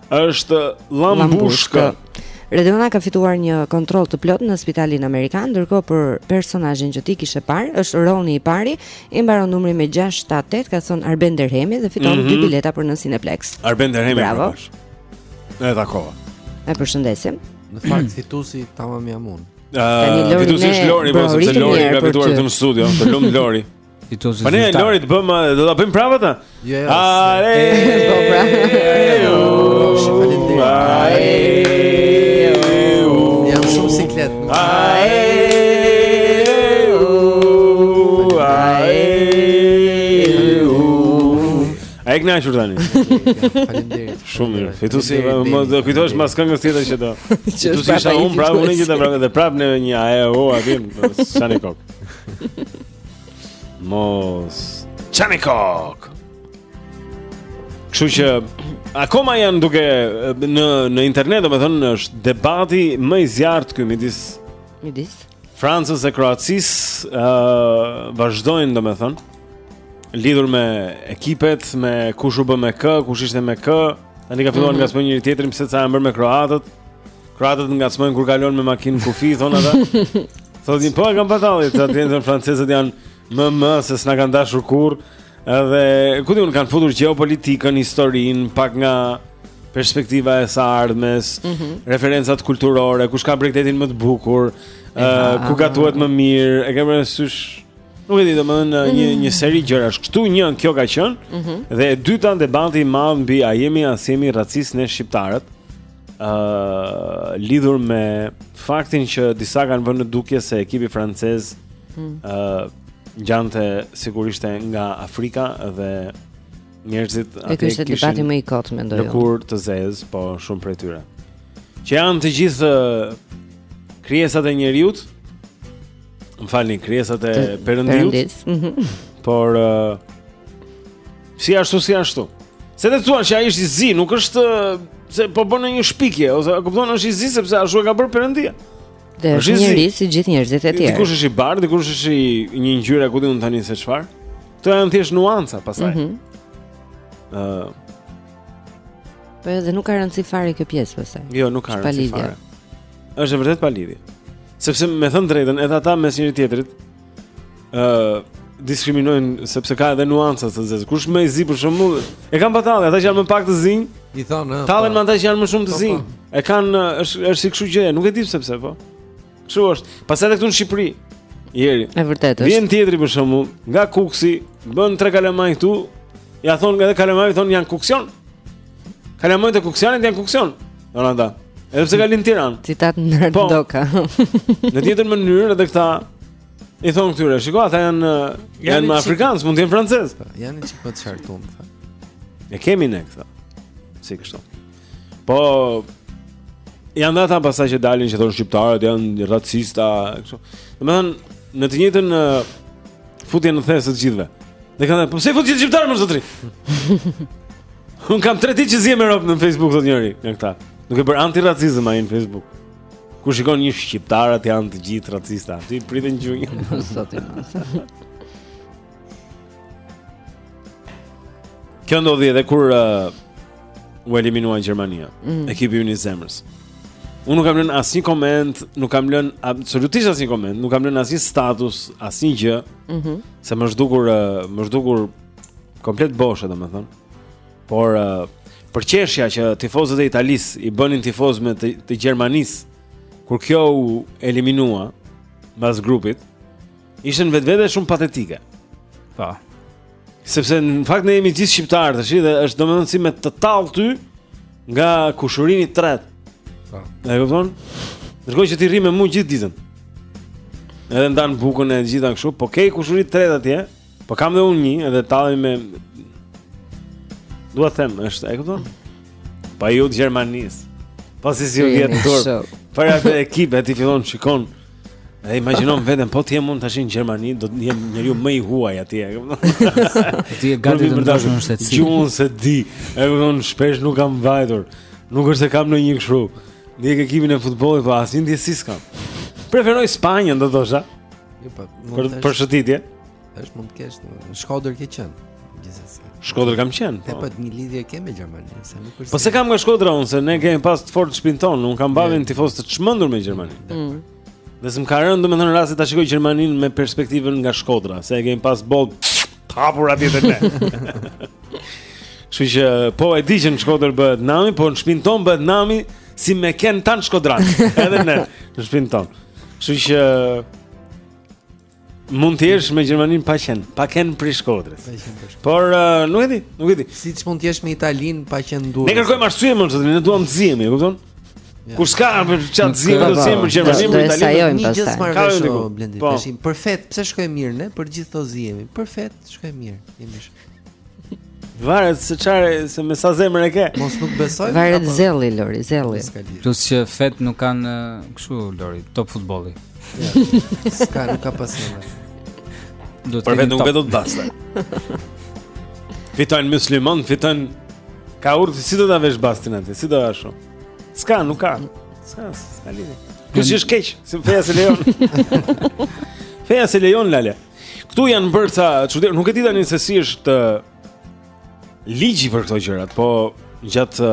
Është llambushka. Redona ka fituar një kontroll të plot në spitalin amerikan, ndërkohë për personazhin që ti kishe parë, është Roni i pari, i mbaron numri me 678, ka thënë Arben Derhemi dhe fiton mm -hmm. dy bileta për në Cineplex. Arben Derhemi. Bravo. E takova. E përshëndesim. Në fakt fituesi tamam jam unë. Ëh, uh, fituesi është Lori, po sepse Lori ka fituar këtu në studio, të lum Lori. Fituesi zyrtar. Po ne Lorit bëm do ta bëjmë prapë atë? Jo, jo. Ale. Po pra. Faleminderit. Jam shumë siklet. Ai gna shur tani. Faleminderit. Shumë mirë. Fituesi më do kujtosh mas këngës tjetër që do. Fituesi isha unë prapë unë gjithë prapë dhe prapë në një ae o aty. Sani kok. Mos çani kokë. Kështu që akoma janë duke në në internet, domethënë është debati më i zjarrtë këtu midis midis Francës e Kroacisë, ë uh, vazhdojnë domethënë lidhur me ekipet, me kush u bë me kë, kush ishte me kë. Tani kanë filluar mm -hmm. ngacmojnë njëri tjetrin pse ca janë bërë me kroatët. Kroatët ngacmojnë kur kalon me makinë kufirin thonë ata. Thotë po e kam batallë, sa tendën francezët janë më më se s'na kanë dashur kurrë. Edhe ku di unë kanë futur gjeopolitikën, historinë, pak nga perspektiva e së ardhmes, mm -hmm. referencat kulturore, kush ka bregdetin më të bukur, uh, ku gatuhet më mirë, e kemë rësysh Nuk e di, domethënë mm -hmm. një mhm. një seri gjërash. Ktu një kjo ka qenë. Mm -hmm. Dhe e dyta debati i madh mbi a jemi a s'jemi racistë ne shqiptarët. uh, lidhur me faktin që disa kanë vënë në dukje se ekipi francez ë mm. uh, ngjante sikur ishte nga Afrika dhe njerëzit aty kishin. Ishte debati më i kotë mendoj. Lëkurë të zezë, po shumë prej tyre. Që janë të gjithë krijesat e njeriut. Më falni, krijesat e Perëndisë. Mhm. Por uh, Si ashtu, si ashtu. Se të thuash që ai është i zi, nuk është se po bën një shpikje ose a kupton është i zi sepse ashtu e ka bërë Perëndia. Dhe është i zi si gjithë njerëzit e tjerë. Dikush është i bardhë, dikush është i një ngjyre ku di unë tani se çfarë. Këto janë thjesht nuanca pastaj. Mhm. Ëh. Mm -hmm. uh, Po edhe nuk ka rëndësi fare kjo pjesë pastaj. Jo, nuk ka rëndësi fare. Është vërtet pa lidhje. Sepse me thënë të drejtën, edhe ata mes njëri tjetrit, ë uh, diskriminojnë sepse ka edhe nuanca të zezë. Kush më i zi për shembull, e kanë batallë, ata që janë më pak të zinj, i thonë, ëh. Tallen me ata që janë më shumë të po, po. zinj. E kanë është është si kështu gjë, nuk e di pse pse po. Kështu është. Pastaj edhe këtu në Shqipëri. Jeri. E vërtetë. Vjen tjetri për shembull, nga Kuksi, bën tre kalamaj këtu, ja thonë edhe kalamajt thonë janë kuksianë. Kalamajt e kuksianit janë kuksianë. Thonë ata. Edhe pse ka lind në Tiranë. Citat në po, Doka. në të njëjtën mënyrë edhe këta i thonë këtyre, shiko, ata janë janë afrikanë, s'mund të jenë francezë. Po, janë çik po të çartum, tha. Ne kemi ne këta. Si kështu. Po janë ata pasaj që dalin që thonë shqiptarët janë racista, kështu. Domethënë në të njëjtën Futjen në thes të gjithëve. Dhe kanë, po pse fut gjithë shqiptarët mo zotri? Un kam tre ditë që zihem me robt në Facebook thotë njëri nga këta. Duke bërë antiracizëm ai në Facebook. Kur shikon një shqiptar ata janë të gjithë racista. T'i priten gjunjët. Zoti. Kjo ndodhi edhe kur uh, u eliminua Gjermania. Mm. Ekipi ynë i zemrës. Unë nuk kam lënë asnjë koment, nuk kam lënë absolutisht asnjë koment, nuk kam lënë asnjë status, asnjë gjë. Mhm. Mm se më është dukur, më është dukur komplet boshë, domethënë. Por përqeshja që tifozët e Italisë i bënin tifozëve të, të Gjermanisë kur kjo u eliminua mbas grupit, Ishte në vetvete shumë patetike. Po. Sepse në fakt ne jemi gjithë shqiptarë tash dhe është domethënë si me të tall ty nga kushuriri i tretë. Po. E kupton? Dërgoj që ti rri me mua gjithë ditën. Edhe ndan bukën e gjitha kështu, po ke kushuri të tretë atje? Po kam dhe unë një, edhe tallem me Dua them, është, e kupton? Pa ju të Gjermanisë. Po si s'i vjen turp. Për atë ekip e ti fillon shikon E imagjinon veten po të jem un tashi në Gjermani do të jem njeriu më i huaj atje. Ti je gati të ndash në shtet. Gjuhën s'e di, e kupton shpesh nuk kam vajtur. Nuk është se kam ndonjë kështu. Ndjek ekipin e futbollit po asnjë ndjesi s'kam. Preferoj Spanjën do thosha. Jo po, për për shëtitje. Është mund të kesh në Shkodër ke qenë. Gjithsesi. Shkodër kam qenë. Po, po një lidhje ke me Gjermaninë, se nuk është. Po s'e kam nga Shkodra unë, se ne kemi pas të fortë shpinë tonë, unë kam babën mm. tifoz të çmendur me Gjermaninë. Mm. Dhe s'më ka rënë domethënë rasti ta shikoj Gjermaninë me perspektivën nga Shkodra, se e kemi pas boll hapur atje te ne. Kështu që po e di që në Shkodër bëhet nami, po në shpinë tonë bëhet nami si me ken tan Shkodra. Edhe ne në shpinë tonë. Kështu që Mund të jesh me Gjermaninë pa qen, pa ken prej Shkodrës. Por uh, nuk e di, nuk e di. Siç mund të jesh me Italinë pa qen duhet. Ne kërkojmë arsye më zotrin, ne duam të zihemi, e kupton? Ja. Kur s'ka për ça të zim do të zim për Gjermaninë për Italinë. Një gjë s'marr vesh o Blendi. Po. Tash perfekt, pse shkojmë mirë ne? Për gjithë to zihemi. Perfekt, shkojmë mirë. Jemi mirë. Varet se çar e, se me sa zemër e ke. Mos nuk besoj. Varet apo... zelli Lori, zelli. Plus që fet nuk kanë kështu Lori, top futbolli. S'ka nuk ka pasione. Do të Për vetë nuk vetë do të basta. Fiton musliman, fiton kaurr si do ta vesh bastin atë, si do ashtu. S'ka nuk ka. S'ka, s'ka lidhje. Plus që është keq, se feja s'e lejon. feja s'e lejon Lale. Këtu janë bërë ca çudi, nuk e di tani se si është ligji për këto gjërat, po gjatë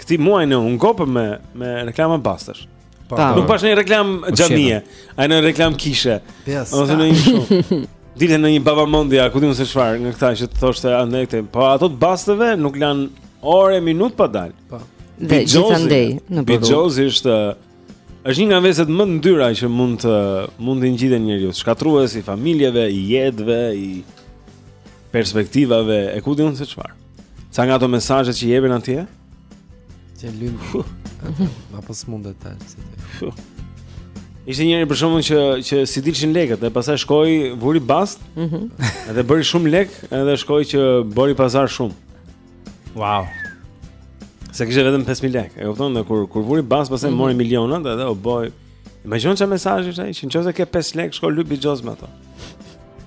këtij muaji na u ngop me me reklama bastesh. Po, po. nuk pash një reklam po, xhamie, a një reklam kishe. Ose në një shumë. Dile në një baba Mondi, a ku di un se çfarë, nga këta që thoshte andaj këtej. Po ato të basteve nuk lan orë minut pa dal. Po. Dhe gjithandej në botë. Bixhoz është Është një nga veset më të ndyra që mund të mund t'i ngjiten njeriut, shkatërrues i familjeve, i jetëve, i perspektivave, e ku di unë se çfarë. Ca nga ato mesazhet që jepin atje? Që lym. Ma po smundet ta. Ishte njëri për shembull që që s'i dilshin lekët, e pastaj shkoi, vuri bast. Mhm. edhe bëri shumë lek, edhe shkoi që bëri pazar shumë. Wow. Se kishte vetëm 5000 lekë. E kupton, kur kur vuri bast pastaj mm -hmm. mori milionat edhe o boj. Imagjino çfarë mesazhi është ai, që nëse ke 5 lekë shko luj bixhoz me ato.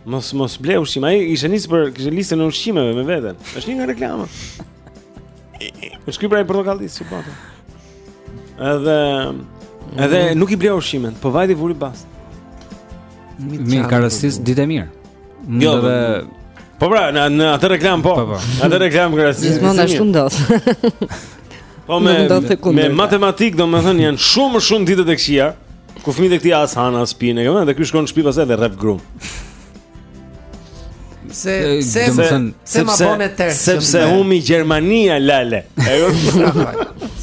Mos mos ble ushqim, ai ishte nis për kishte listën e ushqimeve me veten. Është një nga reklama. Është ky prej portokallis si bota. Edhe edhe mm -hmm. nuk e ble ushqimin, po vajti vuri bast. Mirë, ka rastis ditë e mirë. Jo, dhe Po pra, në, në atë reklam po. po, po. Në atë reklam ka rastis. Gjithmonë ashtu ndodh. Po me me matematik domethënë janë shumë shumë ditë të këqija ku fëmijët e këtij as han as pinë, domethënë dhe ky shkon në shtëpi pastaj dhe rreh grun. Se se se se ma bën e tërë. Sepse humi Gjermania lale.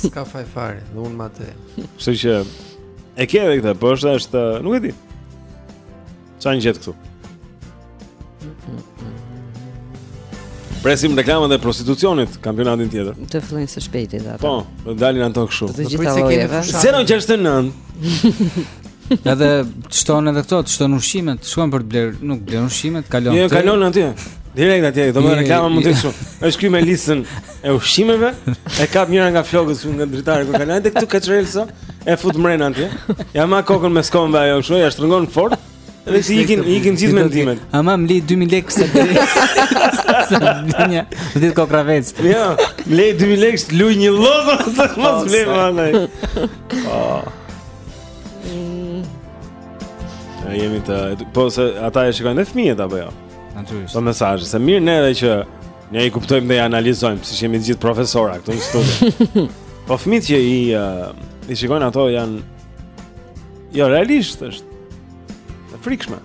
S'ka faj fare, unë ma të. Kështu që E ke edhe këtë, po është është, nuk e di. Çan një jetë këtu. Presim reklamat e prostitucionit, kampionatin tjetër. Të fillojnë së shpejti ata. Po, do dalin ato kështu. Do të gjitha vojeve. 069. Edhe shton edhe këto, shton ushqimet, shkon për të bler, nuk bler ushqimet, kalon. Jo, kalon atje. Direkt atje, do më reklama mund të kështu. Është ky me listën. E ushqimeve E kap njëra nga flokët nga dritare ku kalon dhe këtu kaçurrelsa E fut mrena atje Ja ma kokën mes këmbëve ajo shoj Ja shtrëngon fort Dhe i ikin, ikin gjithë mendimet Ama më li 2000 lek se të Se të dinja Dhe dy kokrra vezë Jo, më li 2000 lek se të luj një lojë Se të mos mli ma nëj Jemi të... Po, se ata e shikojnë dhe fëmijët, apo jo? Natyrisht. Po mesazh, se mirë ne edhe që Ne i kuptojmë dhe i analizojmë, siç jemi të gjithë profesora këtu në studio. po fëmijt që i, uh, i shikojnë ato janë... Jo, realisht është. E frikshme.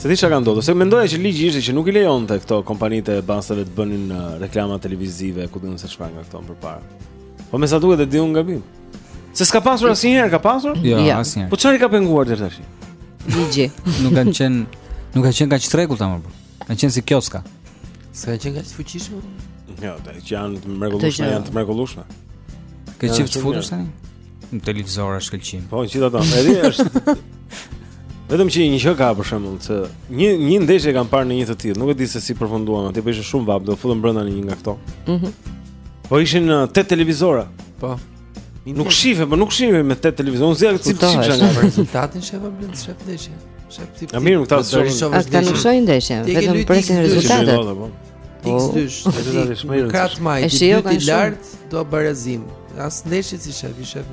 Se diçka ka ndodhë, se mendoja që ligji ishte që nuk i lejonte këto kompanitë e basteve të bënin uh, reklama televizive, ku di unë se çfarë nga këto më përpara. Po me sa duket e di unë gabim. Se s'ka pasur asnjëherë, ka pasur? Jo, ja. asnjëherë. Po çfarë ka penguar deri tash? Ligji. nuk kanë qen, nuk kanë qen kaq n'rregull tamam. Po. Kanë qen si kioska. S'kanë qen kaq të fuqishëm? Jo, tani janë të mrekullueshme, janë të mrekullueshme. Ke çift të futur tani? Në televizor është këlqim. Po, gjithë ato. Edhe është Vetëm që një gjë ka për shembull, se një një ndeshje e kam parë në një të tillë, nuk e di se si përfunduan, atë bënte shumë vap, do futëm brenda në një nga këto. Mhm. Mm Po ishin uh, te televizora. Po. Nuk shife, po nuk shife më te televizori. Unë zgjatë cilë shifë që nga rezultatin shefa blen të shef ndeshje. Shef tip. Ja mirë, nuk ta shohin. Ata nuk shohin ndeshjen, vetëm presin rezultatet. Po. Po. X2. Krat më i lart do barazim. As ndeshje s'i shef, i shef.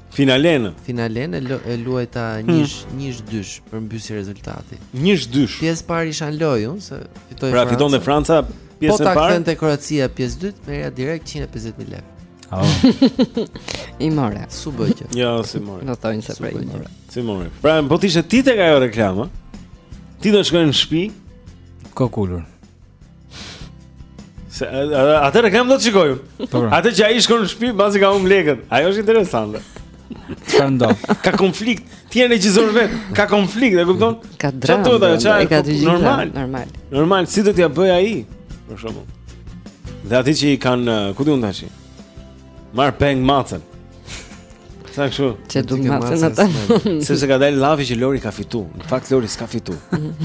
Finalen. Finalen e, e luajta njësh hmm. njësh dysh përmbysje rezultati. Njësh dysh. Pjesë parë isha në lojë unë se fitoi pra, Franca. Pra fitonte Franca pjesën e parë. Po ta kthente Kroacia pjesë dytë, merrja direkt 150000 lekë. Oh. I more. S'u bë gjë. Jo, s'i more. Domethënë se prej more. S'i more. Pra, po ti ishe ti tek ajo reklama? Ti do shkojnë në shtëpi kokulur. Se atë reklamë do të shikoja. Po, po. Atë që ai shkon në shtëpi pasi ka humbur lekët. Ajo është interesante. Çfarë ndodh? Ka konflikt. Ti je regjisor vetë. Ka konflikt, e kupton? Ka dramë. Çfarë do të Ka të gjitha. Normal. Normal. Normal, si do t'ia bëj ai? Për shembull. Dhe atë që i kanë, ku di unë tash? Marrin peng macen. Sa kështu? Ç'e do macen atë? Sepse ka dalë llafi që Lori ka fitu. Në fakt Lori s'ka fitu.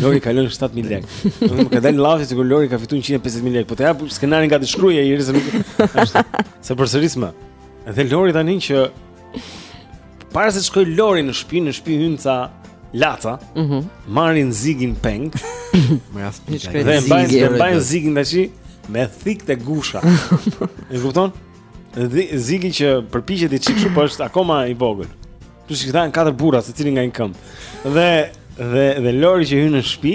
Lori ka lënë 7000 lekë. Po ka dalë llafi sikur Lori ka fitu 150000 lekë. Po të jap skenarin gati shkruaje i rrezë nuk. Se përsëris më. Edhe Lori tani që Para se të shkojë Lori në shtëpi, në shtëpi hyjnë ca laço. Mhm. Mm Marrin Zigin peng. Më ras pika. Dhe mbajnë, dhe mbajnë Zigin tashi me thikë te gusha. E kupton? Dhe Zigi që përpiqet një çikë kshu, po është akoma i vogël. Ta kenë katër burra, secili nga një këmbë. Dhe dhe dhe Lori që hyn në shtëpi,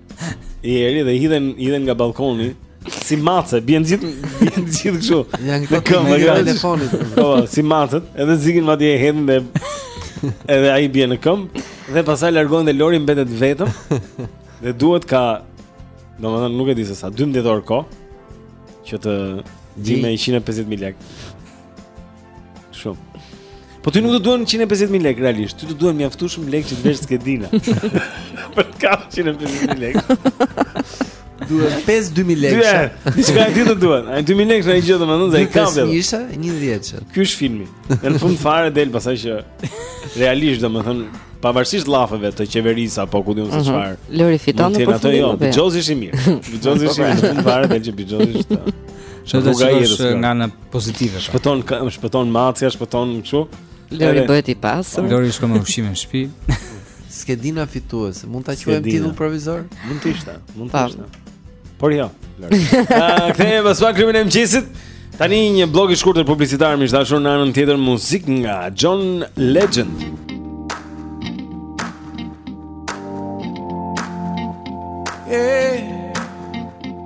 I bie dhe hidhen, hidhen nga balkoni Si macet, bien gjithë Bien gjithë kështu Janë këto të me gjerë telefonit po, Si macet, edhe Zigin madje e hedhin dhe Edhe ai bien në këmbë Dhe pasaj largohen dhe Lori mbetet vetëm Dhe duhet ka Domethënë nuk e di se sa 12 orë kohë Që t'i gjejë 150 mijë lekë Shumë. Po ty nuk të duhen 150.000 lek realisht, ty të duhen mjaftueshëm lek që të vesh skedina. Për të kapur 150.000 lek. Duhet 5-2000 lekë. Dy, diçka e tillë duhet. Ai 2000 lekë ai gjë domethënë se e ka vetë. Dy isha 1 dhjetëshë. Ky është filmi. Në fund fare del pasaj që realisht domethënë pavarësisht llafeve të qeverisë apo ku di unë se mhm. çfarë. Mm -hmm. Lori fiton në fund. Jo, jo. Bixhozi është i mirë. Bixhozi është i mirë. Fund fare del që Bixhozi është. Çfarë do të thosh nga në Pozitive. Pra. Shpëton, shpëton macja, shpëton kështu. Lori bëhet i pasur. Lori shkon me ushqim në shtëpi. Skedina fituese, mund ta quajmë titull provizor? Mund të ishte, mund të ishte. Por jo. Ah, kthehemi pas pak Kriminelët e mëngjesit. Tani një bllok i shkurtër publicitar miq të dashur në anën tjetër muzikë nga John Legend. Yeah.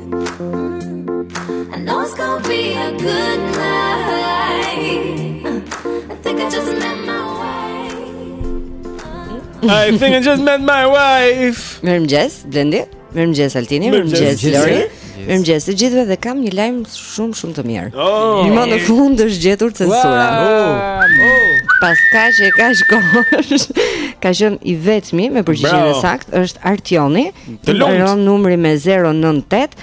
I know it's gonna be a good night I think I just met my wife I think I just met my wife Mirëmëngjes, Blendi Mirëmëngjes, Altini Mirëmëngjes, Lori Mirëmëngjes, të gjithëve dhe kam një lajm shumë shumë të mirë oh. Më në fund është gjetur censura oh. Oh. Pas kaq e kaq kohësh Ka qenë i vetmi me përgjigjen e saktë është Artioni Të lumtë. Mbaron numri me 098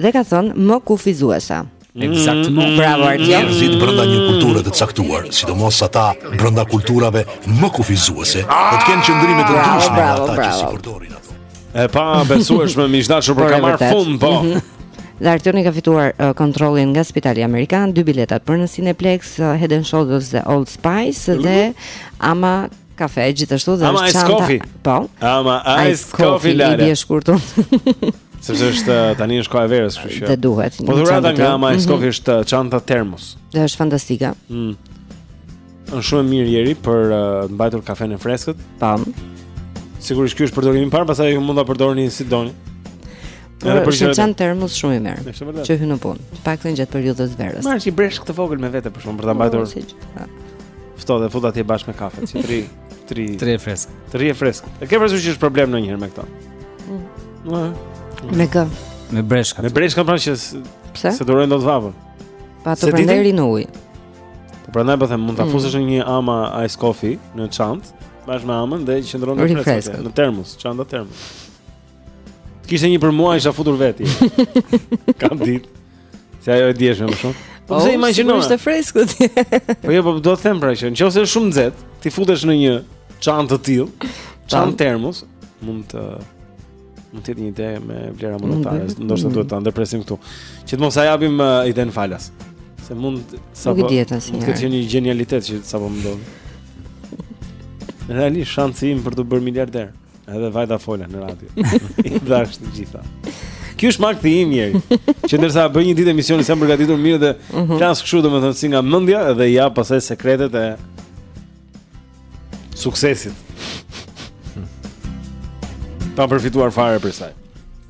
dhe ka thënë më kufizuese. Eksakt, mm, mm, bravo Artion. Njerëzit brenda një kulture të caktuar, sidomos ata brenda kulturave më kufizuese, do të kenë qëndrime të ndryshme nga ata që s'i përdorin ato. E pabesueshme miq të dashur por ka marrë fund, po. Mhm. Dhe Artioni ka fituar uh, kontrollin nga Spitali Amerikan, dy biletat për në Cineplex, uh, Head and Shoulders dhe Old Spice dhe ama Kafe gjithashtu dhe është çanta. Ama ice coffee. Po. Ama ice coffee lale. I bie shkurt. Sepse është eh, tani është koha e verës, kështu që. Të duhet. Po dhurata nga ama ice mhm. coffee është eh, çanta termos. Dhe është fantastike. Mm. Është shumë e mirë Ieri për të uh, mbajtur kafenë të freskët. Tam. Sigurisht ky është përdorimi i parë, pastaj ju mund ta përdorni si të doni. Por është një çantë termos shumë e mirë. Që hyn në punë, të paktën gjatë periudhës verës. Marrsh një breshkë të vogël me vete për shkak për ta po, mbajtur. Po. Ftohtë dhe fut atje bashkë me kafe, si të rri të rri të rri e freskët. Të rri e freskët. E ke parasysh që është problem ndonjëherë me këto? Mm. Mm. Me kë? Me breshkat. Me breshkat pra që pse? S'e durojnë dot vapën. Po ato prandaj rrinë në ujë. Po prandaj po them, mund ta mm. fusësh në një ama ice coffee në çantë, bashkë me amën dhe qëndron në fresk. Në termos, çanta termos. Të kishte një për mua, isha futur vetë. Kam ditë. Se ajo e djeshme më shumë. Po pse oh, imagjinoj? Është freskët. Po jo, po do të them pra që nëse është shumë nxehtë, ti futesh në një çantë të tillë, çantë termos, mund të mund të jetë një ide me vlera monetare, ndoshta duhet ta ndërpresim këtu. Që të mos ta japim uh, idenë falas. Se mund sapo. Mund të jetë një genialitet që sapo më ndodhi. Realisht shansi im për t'u bërë miliarder. Edhe vajta fola në radio. I dhashë të gjitha. Ky është makthi im Ieri. Që ndërsa bëj një ditë emision s'jam përgatitur mirë dhe mm -hmm. flas kështu domethënë si nga mendja dhe jap pastaj sekretet e suksesit. Pa përfituar fare prej saj.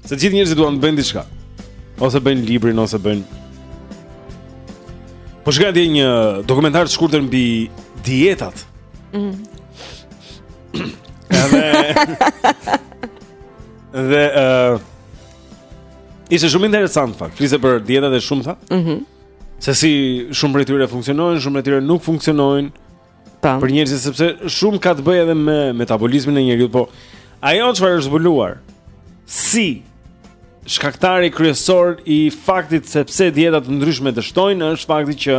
Se të gjithë njerëzit duan të bëjnë diçka. Ose bëjnë librin ose bëjnë Po shkruaj një dokumentar të shkurtër mbi dietat. Mhm. Mm Dhe uh, Ishte shumë interesant fakt. Fliste për dietat e shumta. Mhm. Mm se si shumë prej tyre funksionojnë, shumë prej tyre nuk funksionojnë. Po. Për njerëzit sepse shumë ka të bëjë edhe me metabolizmin e njeriut, po ajo çfarë është zbuluar si shkaktari kryesor i faktit sepse dieta të ndryshme dështojnë është fakti që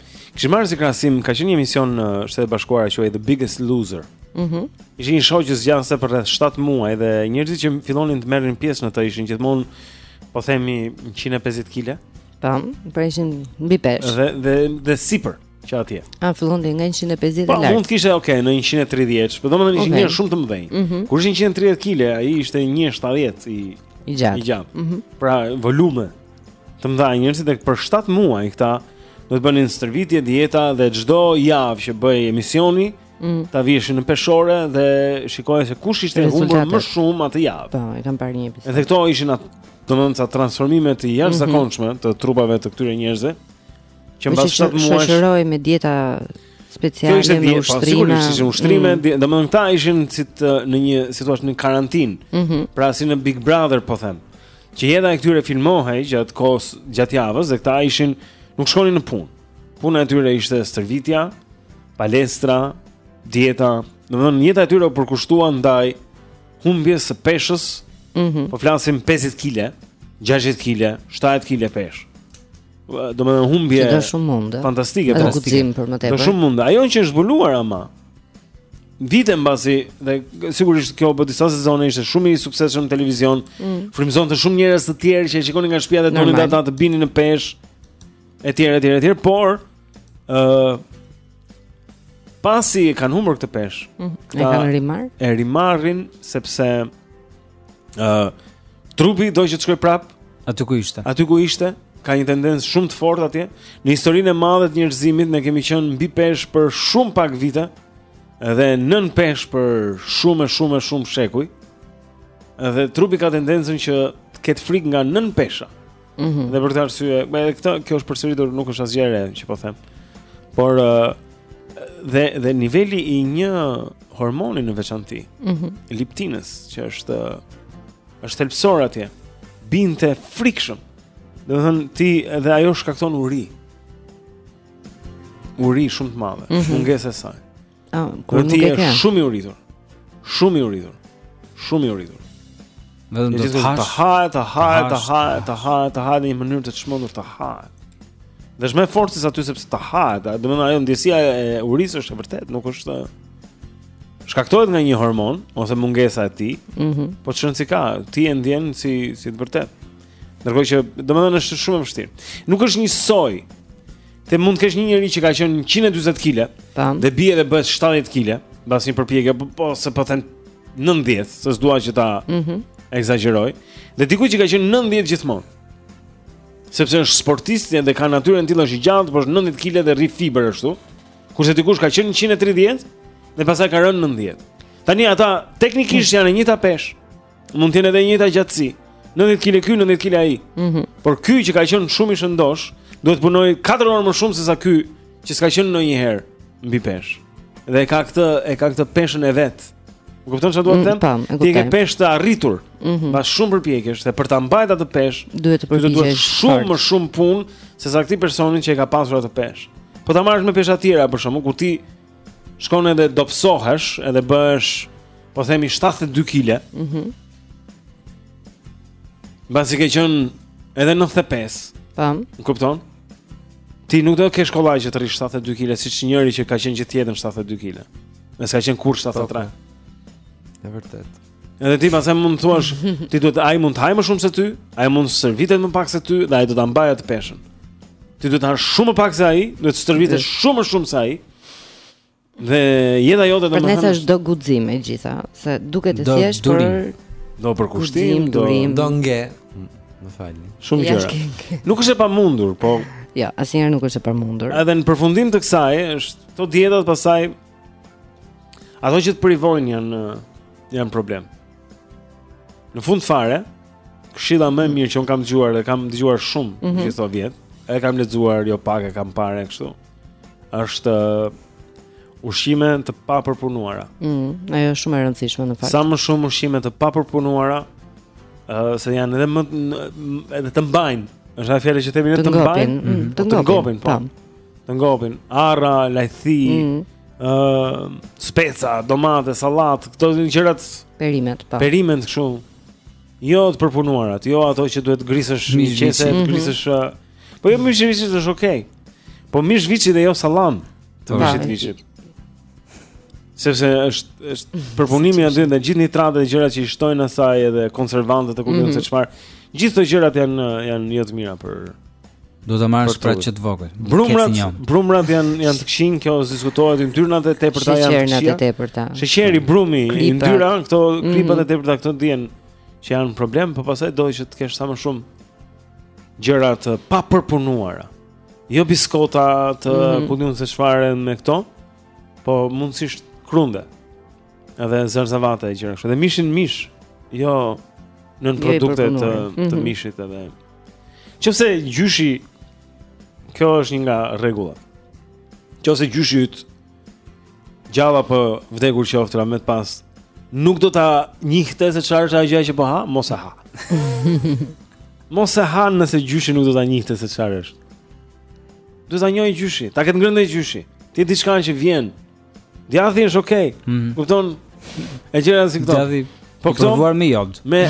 Kishin marrë si krahasim, ka qenë një emision në Shtetet e Bashkuara, quhej The Biggest Loser. Mm -hmm. Ishte një show që zgjaste për rreth 7 muaj dhe njerëzit që fillonin të merrnin pjesë në të ishin gjithmonë, po themi, 150 kile. Tam, po, pra ishin mbi peshë. Dhe, dhe, dhe sipër që atje. A, fillonin nga 150 po, e lart. Po, mund të kishte, okay, në 130, por domethënë ishin okay. një shumë të mëdhenj. Mm -hmm. Kur ishin 130 kile, ai ishte 170 i, i gjatë. I gjatë. Mm -hmm. Pra, volume. Të mëdha njerëzish dhe për 7 muaj këta do të bënin stërvitje dieta dhe çdo javë që bëhej emisioni mm. këta viheshin në peshore dhe shikohej se kush kishte humbur më shumë atë javë. Po, e kam parë një episod. Edhe këto ishin atë domethënë transformime të jashtëzakonshme mhm. të trupave të këtyre njerëzve që mbas 7 muajsh shoqëruar me dieta speciale me po, ushtrime. Sigurisht ishin ushtrime, mm. domethënë këta ishin si në një situatë në karantinë. Mm -hmm. Pra si në Big Brother po them. Që jeta e këtyre filmohej gjatë kohës gjatë javës dhe këta ishin nuk shkonin në punë. Puna e tyre ishte stërvitja, palestra, dieta, domethënë jeta e tyre u përkushtua ndaj humbjes së peshës. Mhm. Mm po flasim 50 kg, 60 kg, 70 kg peshë. Domethënë humbje. Do shumë mund. Fantastike, fantastike. Do guxim për më tepër. Do shumë mund. Ajo që është zbuluar ama Vite mbasi dhe sigurisht kjo bëri disa sezone ishte shumë i suksesshëm në televizion. Mm. Frymëzonte shumë njerëz të tjerë që e shikonin nga shtëpia dhe donin dhe ata të binin në peshë etj etj etj, por ë uh, pasi e kanë humbur këtë peshë. Mm. E kanë rimarrë? E rimarrin sepse ë uh, trupi do që të shkojë prap aty ku ishte. Aty ku ishte, ka një tendencë shumë të fortë atje. Në historinë e madhe të njerëzimit ne kemi qenë mbi peshë për shumë pak vite dhe nën peshë për shumë e shumë e shumë shekuj. Dhe trupi ka tendencën që të ketë frikë nga nënpesha. Mm -hmm. Dhe për këtë arsye, domethënë kjo është përsëritur, nuk është asgjë e re që po them. Por uh, dhe dhe niveli i një hormoni në veçanti, mm -hmm. leptinës, që është është thelbësor atje, binte frikshëm. Domethënë ti edhe ajo shkakton uri. Uri shumë të madhe, mm -hmm. mungesa e saj. Ah, kur nuk e ke. Shumë i uritur. Shumë i uritur. Shumë i uritur. Vetëm të hash. Të hahet, të hahet, të hahet, të hahet, të hahet në një mënyrë të çmendur të hahet. Dhe është më e fortë aty sepse të hahet, domethënë ajo ndjesia e urisë është e vërtetë, nuk është shkaktohet nga një hormon ose mungesa e tij. Mhm. Mm po çon si ka, ti e ndjen si si të vërtetë. Ndërkohë që domethënë është shumë e vështirë. Nuk është një soj. Te mund të kesh një njeri që ka qenë 140 kg dhe bie dhe bëhet 70 kg, mbas një përpjekje po, po se po thën 90, se s'dua që ta mm -hmm. ekzagjeroj. Dhe dikujt që ka qenë 90 gjithmonë. Sepse është sportist dhe ka natyrën të tillë është i gjatë, por 90 kg dhe rri fibër ashtu. Kurse dikush ka qenë 130 dhe pastaj ka rënë 90. Tani ata teknikisht janë e njëjta peshë. Mund të jenë edhe njëjta gjatësi. 90 kg ky, 90 kg ai. Mhm. Mm Por ky që ka qenë shumë i shëndoshë, duhet të punojë 4 orë më shumë se sa ky që s'ka qenë ndonjëherë mbi peshë. Dhe e ka këtë, e ka këtë peshën e vet. E kupton çfarë dua të mm, them? Ti e ke peshë të arritur. Mm -hmm. Pas shumë përpjekjesh dhe për ta mbajtur atë peshë, duhet të përpiqesh, duhet shumë më shumë punë se sa këtij personit që e ka pasur atë peshë. Po ta marrësh me pesha tjera për shembull kur ti shkon edhe dobësohesh, edhe bëhesh, po themi 72 kg. Mhm. Mm Basi ke qenë edhe 95. Tam. Më kupton? Ti nuk do ta kesh kollaj që të rrish 72 kg si ç'njëri që ka qenë gjithë jetën 72 kg. Që s'ka qenë kurrë 73. Është e vërtetë. Edhe ti pastaj mund të thuash, ti duhet ai mund të hajë më shumë se ty, ai mund të stërvitet më pak se ty dhe ai do ta mbajë atë peshën. Ti duhet të hash shumë më pak se ai, duhet të stërvitesh shumë më shumë se ai. Dhe jeta jote domethënë se do guxim e gjitha, se duket e thjeshtë por do përkushtim, do do nge. Më falni. Shumë gjëra. Nuk është e pamundur, po Jo, asnjëherë nuk është e pamundur. Edhe në përfundim të kësaj është këto dietat pastaj Ato që të privojnë janë janë problem. Në fund fare, këshilla më e mirë që unë kam dëgjuar dhe kam dëgjuar shumë mm -hmm. gjithë ato vjet, e kam lexuar jo pak e kam parë kështu. Është uh, ushqime të papërpunuara. Ëh, mm, ajo është shumë e rëndësishme në fakt. Sa më shumë ushqime të papërpunuara, ëh, uh, se janë edhe më edhe të mbajnë. Është ajo fjalë që themi ne të mbajnë, mm -hmm. të ngopin, po. Tam. Të ngopin arra, lajthi, ë mm. uh, speca, domate, sallatë, këto gjërat perimet, po. Perimet kështu. Jo të përpunuarat, jo ato që duhet të grisësh një qese, të mhm. grisësh. Po jo mish viçi është okay. Po mish viçi dhe jo sallam. Të mish viçit. Sepse është është përpunimi aty ndaj gjithë nitratet e gjërat që i shtojnë asaj edhe konservantët e ku ta di unë mm -hmm. se çfarë. Gjithë këto gjërat janë janë jo të mira për Do ta marrësh pra çet vogël. Brumrat, brumrat janë janë të këqij, kjo diskutohet yndyrnat e tepërta janë. Sheqernat e tepërta. Sheqeri, brumi, yndyra, këto mhm. klipat e tepërta këto dihen që janë problem, por pastaj do që të kesh sa më shumë gjëra të papërpunuara. Jo biskota të mm -hmm. ku di unë se çfarë me këto, po mundësisht krunde. Edhe zarzavata e gjëra kështu. Dhe mishin mish, jo nën jo produkte të të mm -hmm. mishit edhe. Qoftë se gjyshi kjo është një nga rregullat. Qoftë se gjyshi yt Gjallë apo vdekur qoftë rahmet pastë Nuk do ta njihte se çfarë është ajo gjë që po ha Mos e ha Mos e ha nëse gjyshi nuk do ta njihte se çfarë është Do ta njohë gjyshi Ta ketë ngrënë dhe gjyshi Ti e diçka që vjen Djathi është okej okay. mm -hmm. Kupton E gjëra si këto Djathi Po këto Me jod Me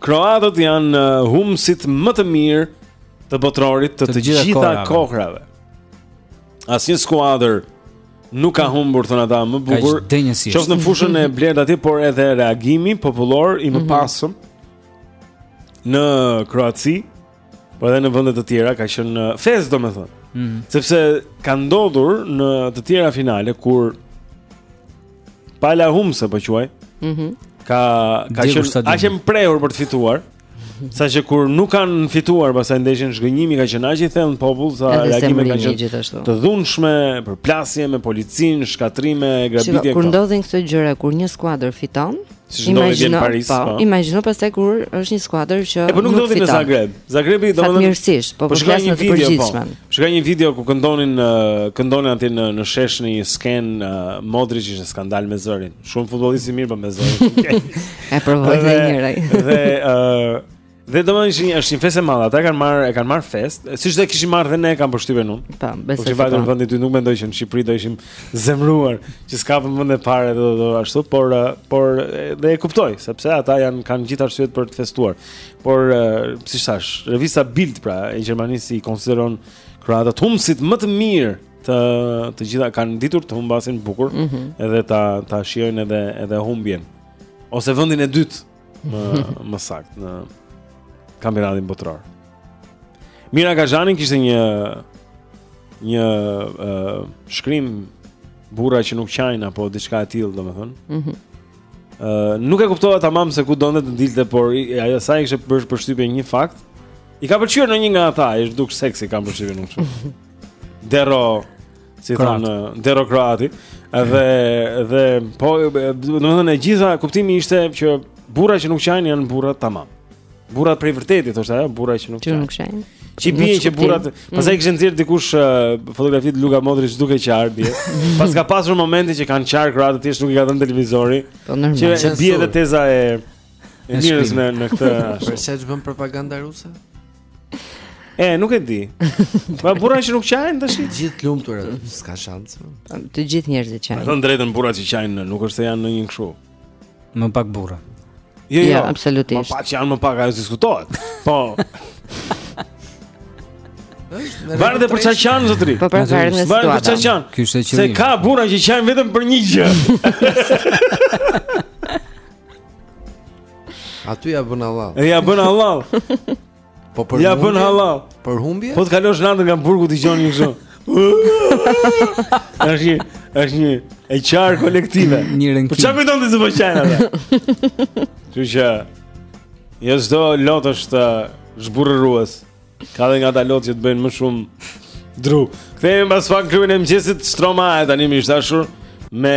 Kroatët janë uh, humbësit më të mirë të botërorit të të, të gjitha, gjitha kohrave. Asnjë skuadër nuk ka humbur thonë ata më bukur. Qoftë në fushën e blertë atje, por edhe reagimi popullor i mëpasshëm mhm. mm -hmm. në Kroaci Po edhe në vende të tjera ka qenë uh, festë domethënë. Mm -hmm. Sepse ka ndodhur në të tjera finale kur pala humbëse po e quaj. Mhm. Mm ka ka qenë aq e mprehur për të fituar. Sa që kur nuk kanë fituar pastaj ndeshjen zhgënjimi ka qenë aq i thellë në popull sa reagimet kanë qenë gjithashtu. Të dhunshme, përplasje me policinë, shkatërrime, grabitje këto. Kur ndodhin këto gjëra kur një skuadër fiton, Siç ndodhi në Paris. Po, po. imagjino pastaj kur është një skuadër që e, po nuk ndodhi në Zagreb. Zagrebi domethënë mirësisht, po, po shikoja një video po. Shikoja një video ku këndonin këndonin aty në në shesh në një skenë Modriç ishte skandal me zërin. Shumë futbollist i mirë po me zërin. e provoj edhe një herë. Dhe ë Dhe do është një është një festë e madhe. Ata kanë marrë, e kanë marrë festë, siç do e kishim marrë dhe ne kam përshtypjen unë. Po, besoj. Po vajtën vendi i dytë nuk mendoj që në Shqipëri do ishim zemëruar që s'kapëm vendin e parë do do ashtu, por por dhe e kuptoj sepse ata janë kanë gjithë arsyet për të festuar. Por siç thashë, revista Bild pra e Gjermanisë i konsideron kroatët humbësit më të mirë të të gjitha kanë ditur të humbasin bukur mm -hmm. edhe ta ta shijojnë edhe edhe humbjen ose vendin e dytë më më saktë në kampionatin botëror. Mira Kazhani kishte një një uh, shkrim burra që nuk qajnë apo diçka e tillë, domethënë. Ëh. Mm -hmm. uh, nuk e kuptova tamam se ku donte të dilte, por ajo sa i kishte bërë përshtypje një fakt. I ka pëlqyer ndonjë nga ata, i është dukur seksi kam përshtypjen unë kështu. Dero si thon Dero Kroati, edhe edhe po domethënë e gjitha kuptimi ishte që burra që nuk qajnë janë burra tamam. Burra prej vërteti thoshte ajo, burra që nuk qajnë. Që nuk qajnë. Që bie që burrat, mm. pastaj kishin nxjerr dikush uh, fotografitë të Luka Modric duke qarë dje. Pas ka pasur momente që kanë qarë kroatët thjesht nuk i ka dhënë televizori. Po normal. Që bie edhe teza e e Mirës në në këtë. Për çfarë bën propaganda ruse? E, nuk e di. Pa burra që nuk qajnë tash. Të gjithë lumtur, s'ka shans. Të gjithë njerëzit qajnë. Të them të drejtën burrat që qajnë, nuk është se janë ndonjë kështu. Më pak burra. Jo, jo, jo, absolutisht. Më pak janë më pak ajo diskutohet. Po. Varet për çfarë qan zotri? Po për çfarë në situata? Varet për çfarë qan? Se ka burra që qajnë vetëm për një gjë. Aty ja bën halal. E ja bën halal. Po për Ja bën halal. Për humbje? Po të kalosh natën nga burgu dëgjon një kështu. Është një, është një e qarë kolektive. Një rënkim. Po çfarë kujton ti se po qajnë ata? Kështu që jo çdo lot është uh, zhburrërues. Ka dhe nga ata lot që të bëjnë më shumë dru. Kthehemi pas pak Klubin e mëngjesit Stroma e tani miq të dashur me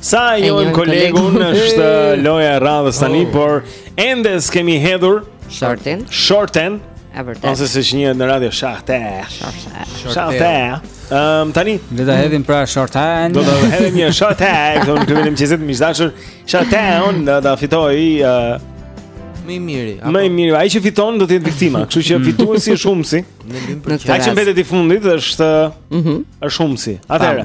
Sa e njohim kolegun është loja e radhës tani, oh. por ende s'kemi hedhur shorten. Shorten. A vërtet. Ose siç njihet në radio shahte. Shahte. Ehm tani do ta hedhim pra shorten. Do ta hedhim një shorte, në Klubin e mëngjesit miq të dashur. Shahte on do ta fitoj më i miri. Më i miri, ai që fiton do të jetë viktima, kështu që mm. fituesi është humsi. Në këtë rast. Ai që mbetet i fundit është ëh, mhm. është humsi. Atëherë.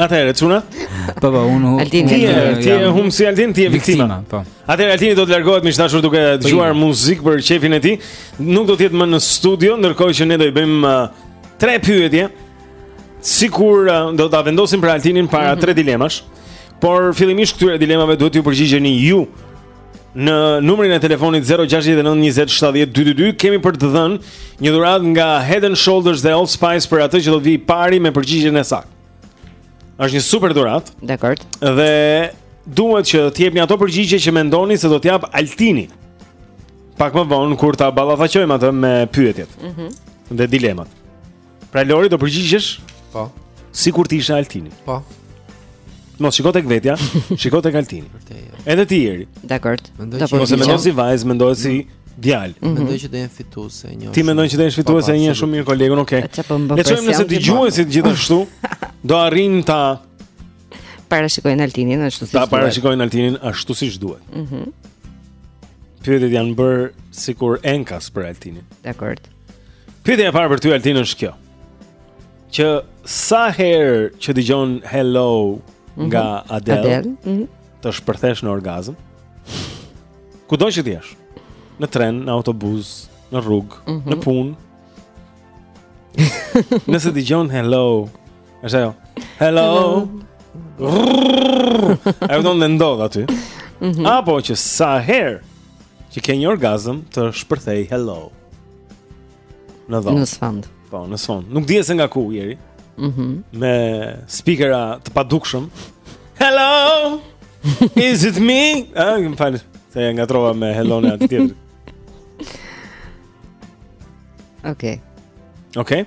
Atëherë, çuna? Po po, unë humb. Ti je, ti je humësi Altin, ti je viktima. Po. Atëherë Altini do të largohet miq të dashur duke po, dëgjuar muzikë për qejfin e tij. Nuk do të jetë më në studio, ndërkohë që ne do i bëjmë uh, tre pyetje. Sikur uh, do ta vendosim për Altinin para mhm. tre dilemash. Por fillimisht këtyre dilemave duhet t'ju përgjigjeni ju Në numrin e telefonit 0692070222 kemi për të dhënë një dhuratë nga Head and Shoulders dhe Old Spice për atë që do të vijë i pari me përgjigjen e saktë. Është një super dhuratë. Dakor. Dhe duhet që të jepni ato përgjigje që mendoni se do të jap Altini. Pak më vonë kur ta ballafaqojmë atë me pyetjet. Mhm. Mm dhe dilemat. Pra Lori do përgjigjesh? Po. Sikur të ishe Altini. Po. Mos shiko tek vetja, shiko tek Altini. Edhe ti Eri. Dakor. Mendoj që ose mendon si vajzë, mendoj si djalë. Mhm. Mendoj që do jem fituese, e njoh. Ti mendon që do jesh fituese, e njeh shumë mirë kolegun, okay. Po Le të shojmë nëse dëgjuesit gjithashtu do arrijnë ta parashikojnë Altinin ashtu siç duhet. Ta parashikojnë Altinin ashtu siç duhet. Mhm. Pyetjet janë bër sikur enkas për Altinin. Dakor. Pyetja e parë për ty Altin është kjo. Që sa herë që dëgjon Hello mhm. nga mm -hmm. Adele, Adele. Mm -hmm. të shpërthesh në orgazm. Kudo që të jesh? Në tren, në autobus, në rrugë, mm -hmm. në punë. Nëse dëgjon Hello Është ajo. Hello. Ai vjen me ndodh aty. Mhm. Apo që sa herë që ke një orgazm të shpërthej hello. Në dhom. Në sfond. Po, në sfond. Nuk dihet se nga ku Jeri. Mhm. Me speakera të padukshëm. Hello. Is it me? Ah, më fal. Se e ngatërrova me hello në atë tjetër. Okej. Okay. Okej. Okay.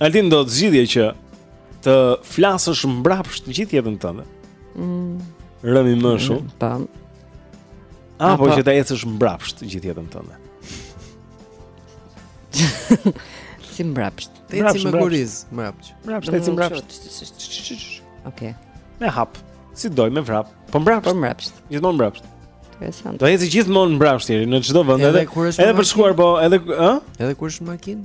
Altin do të zgjidhje që të flasësh mbrapsht gjithë jetën tënde. Mm. Rëmi më mm, shumë. Tam. Apo që të ecësh mbrapsht gjithë jetën tënde. si mbrapsht. Të ecim me kurriz, mbrapsht. Mbrapsht ecim mbrapsht. Okej. Me hap. Sidomos me vrap. Po mbrapsht. Po mbrapsht. Gjithmonë mbrapsht. Interesant. Do ecë gjithmonë mbrapsht në çdo vend edhe. Edhe për shkuar po, edhe ë? Edhe kur është në makinë?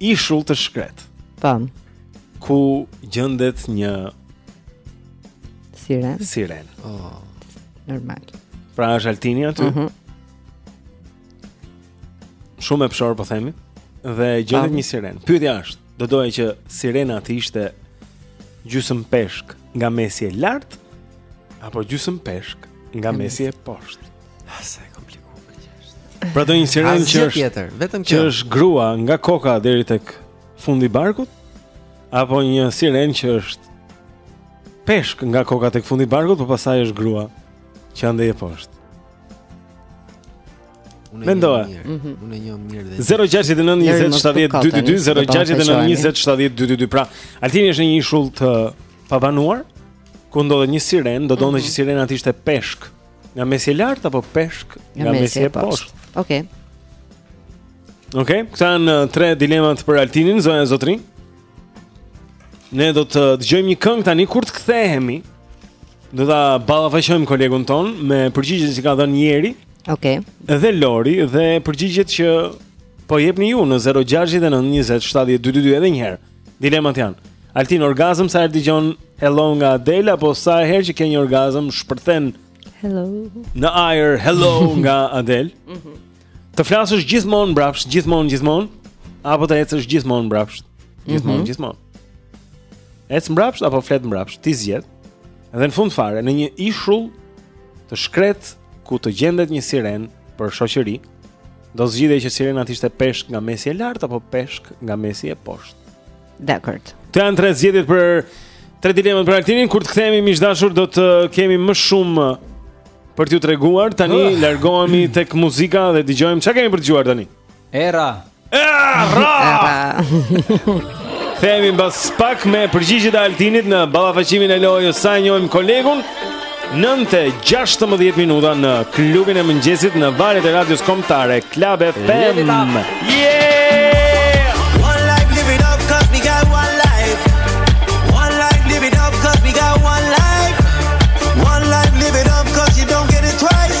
ishull të shkretë. Tan. Ku gjendet një sirenë? Sirenë. Oh. Normal. Pra është Altini aty. Mhm. Mm Shumë e pëshor po themi dhe gjendet një sirenë. Pyetja është, do doje që sirena të ishte gjysëm peshk nga mesi e lart apo gjysëm peshk nga mesi e poshtë? Sa e komplikuar që është. Pra do një sirenë që është tjetër, vetëm kjo. Që është grua nga koka deri tek fundi i barkut apo një sirenë që është peshk nga koka tek fundi i barkut, por pastaj është grua që andej e poshtë. Mendoje. Mhm. Unë e njoh mirë dhe 069 20 70 222 069 20 70 222. Pra, Altini është në një ishull të pabanuar ku ndodhet një sirenë, do donte mhm. që sirena të ishte peshk Nga mesi e lart apo peshk nga, nga mesi e poshtë. Okej. Okay. Okej, okay, këto janë uh, tre dilemat për Altinin, zonja e zotërinj. Ne do të dëgjojmë një këngë tani kur të kthehemi. Do ta ballafaqojmë kolegun tonë me përgjigjet që ka dhënë Jeri. Okej. Okay. Dhe Lori dhe përgjigjet që po jepni ju në 069 20 70 222 edhe një herë. Dilemat janë. Altin orgazm sa herë dëgjon Hello nga Adele apo sa herë që ke një orgazm shpërthen Hello. Në ajër Hello nga Adele. Mhm. Të flasësh gjithmonë mbrapsht, gjithmonë, gjithmonë apo të ecësh gjithmonë mbrapsht, gjithmonë, mm -hmm. gjithmonë. Ec mbrapsht apo flet mbrapsht, ti zgjedh. Dhe në fund fare, në një ishull të shkretë ku të gjendet një sirenë për shoqëri, Do zgjidhje që sirena të ishte peshk nga mesi e lart apo peshk nga mesi e poshtë. Dakor. Këto janë tre zgjedhjet për tre dilemat për Altinin, kur të kthehemi miq të dashur do të kemi më shumë për t'ju treguar. Tani uh. largohemi tek muzika dhe dëgjojmë ça kemi për të dëgjuar tani. Era. Era. Kthehemi mbas pak me përgjigjet e Altinit në ballafaqimin e lojës sa e njohim kolegun. 9:16 minuta në klubin e mëngjesit në valët e radios kombëtare Club FM. Yeah! One life live it up cuz we got one life. One life live it up cuz we got one life. One life live it up cuz you don't get it twice.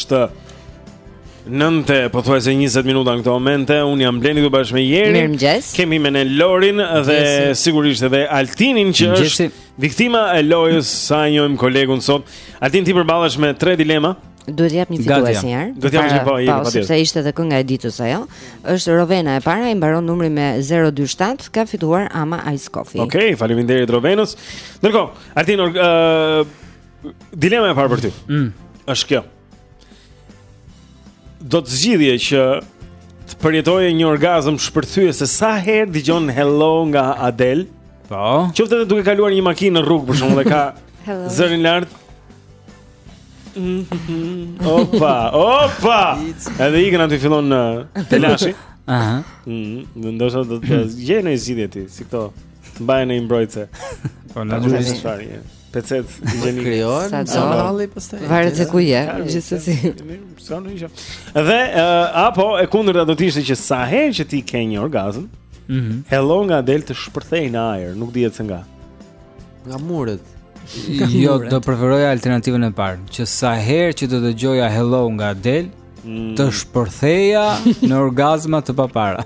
Është nëntë e pothuajse 20 minuta në këto momente Unë jam Blendi, këtu bashkë me Jerin Mirëmëngjes Kemi me ne Lorin Dhe sigurisht edhe Altinin që është Viktima e lojës sa e njohim kolegun sot Altin ti përballesh me tre dilema Duhet të jap një fitues një herë. Duhet jap një po, po, po sepse ishte edhe kënga e ditës ajo. Është Rovena e para, i mbaron numri me 027, ka fituar Ama Ice Coffee. Okej, okay, faleminderit Rovenës. Ndërkohë, Altin, ë uh, Dilema e parë për ty. Mm. Është kjo. Do të zgjidhje që të përjetoje një orgazm shpërthyes sa herë dëgjon hello nga Adele. Po. Qoftë edhe duke kaluar një makinë në rrugë për shembull dhe ka zërin lart. Mm-hmm. Opa, opa. Edhe ik, aty fillon në uh, telashi. Aha. Mhm. Mm Ndoshta do të gjeje një zgjidhje ti, si këto. Mbajnë në imbrojtëse. Po, në gjurë Peceta higjienike. Krijon sado halli pastaj. Varet se ku je, gjithsesi. Sa nuk isha. Dhe uh, apo e kundërta do të ishte që sa herë që ti ke një orgazm, mm -hmm. hello nga Adele të shpërthejë në ajër, nuk dihet se nga. Nga muret. Jo, do preferoja alternativën e parë, që sa herë që do të dëgjoja hello nga Adele, mm. të shpërtheja në orgazma të papara.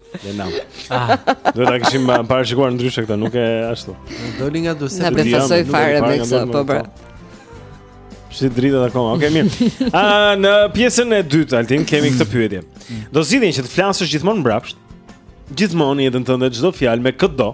Dhe nam. Ah. Do ta kishim uh, parashikuar ndryshe këtë, nuk është ashtu. Doli nga dyse. Na befasoi fare me këtë, po pra. Si dritat akoma. Okej, okay, mirë. A ah, në pjesën e dytë altin kemi këtë pyetje. Do zgjidhje që të flasësh gjithmonë mbrapsht. Gjithmonë jetën tënde çdo fjalë me këdo.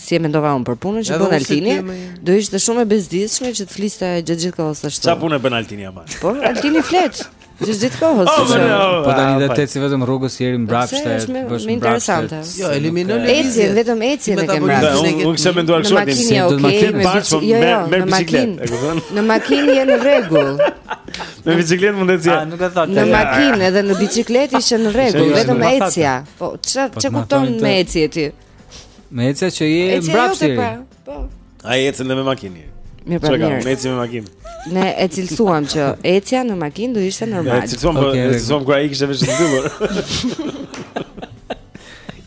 si e mendova unë për punën që bën Altini, do ishte shumë e bezdisshme që të fliste gjatë gjithë kohës ashtu. Ça punë bën Altini ama? Po, Altini flet. Gjithë gjithë kohës. Oh, po, po tani ah, dhe të eci vetëm rrugës njeriu mbrapsht, po është më interesante. Jo, elimino le. Eci vetëm eci në kemë. Unë nuk e kisha menduar kështu atë. Në makinë, okay, me bicikletë, jo, jo, me bicikletë. Në makinë je në rregull. Me bicikletë mund të ecë. Ah, nuk e thotë. Në makinë edhe në bicikletë ishte në rregull, vetëm ecja. Po, ça po, ça kupton me ecje ti? Me ecje që je mbrapsht. Pra, po. Ai ecën me makinë. Mirë, pra, mirë. Çka, ecën me makinë. Ne e cilësuam që ecja në makinë do ishte normale. Ne e cilësuam, okay, po, e cilësuam kur ai kishte veshët mbyllur.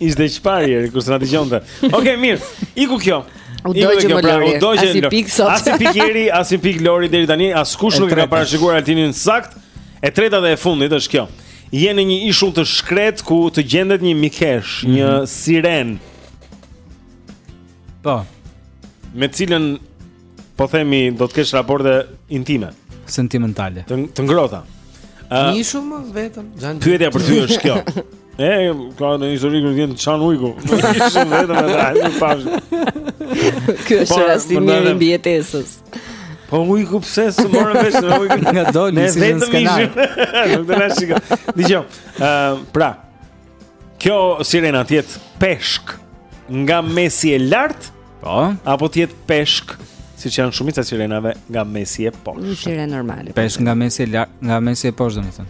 Ishte çfarë, kur s'na dëgjonte. Okej, okay, mirë. Iku kjo. U dojë më pra, Lori, u dojë asnjë pikë sot Asnjë pikë Jeri, asnjë pikë Lori deri tani Askush nuk e ka parashikuar Altinin saktë E treta dhe e fundit është kjo Je në një ishull të shkretë ku të gjendet një mikeshë, mm -hmm. një sirenë. Po. Me cilën po themi do të kesh raporte intime, sentimentale. Të, të ngrohta. Uh, në ishull vetëm. Pyetja për ty është kjo. E, ka një histori kur vjen të çan ujku Në ishull vetëm e të rajtë Në pashë Kjo është po, rasti i mbijetesës Po ujku pse s'u morëm vesh ne ujku? Nga doli, ne si vetëm në skenar. Nuk të nashë shiko. Dijo, uh, pra, kjo sirena të jetë peshk nga mesi e lartë, po? apo të jetë peshk siç janë shumica e sirenave nga mesi e poshtë? Një sirenë normale. Po. Peshk nga mesi e lartë, nga mesi e poshtë, domethënë.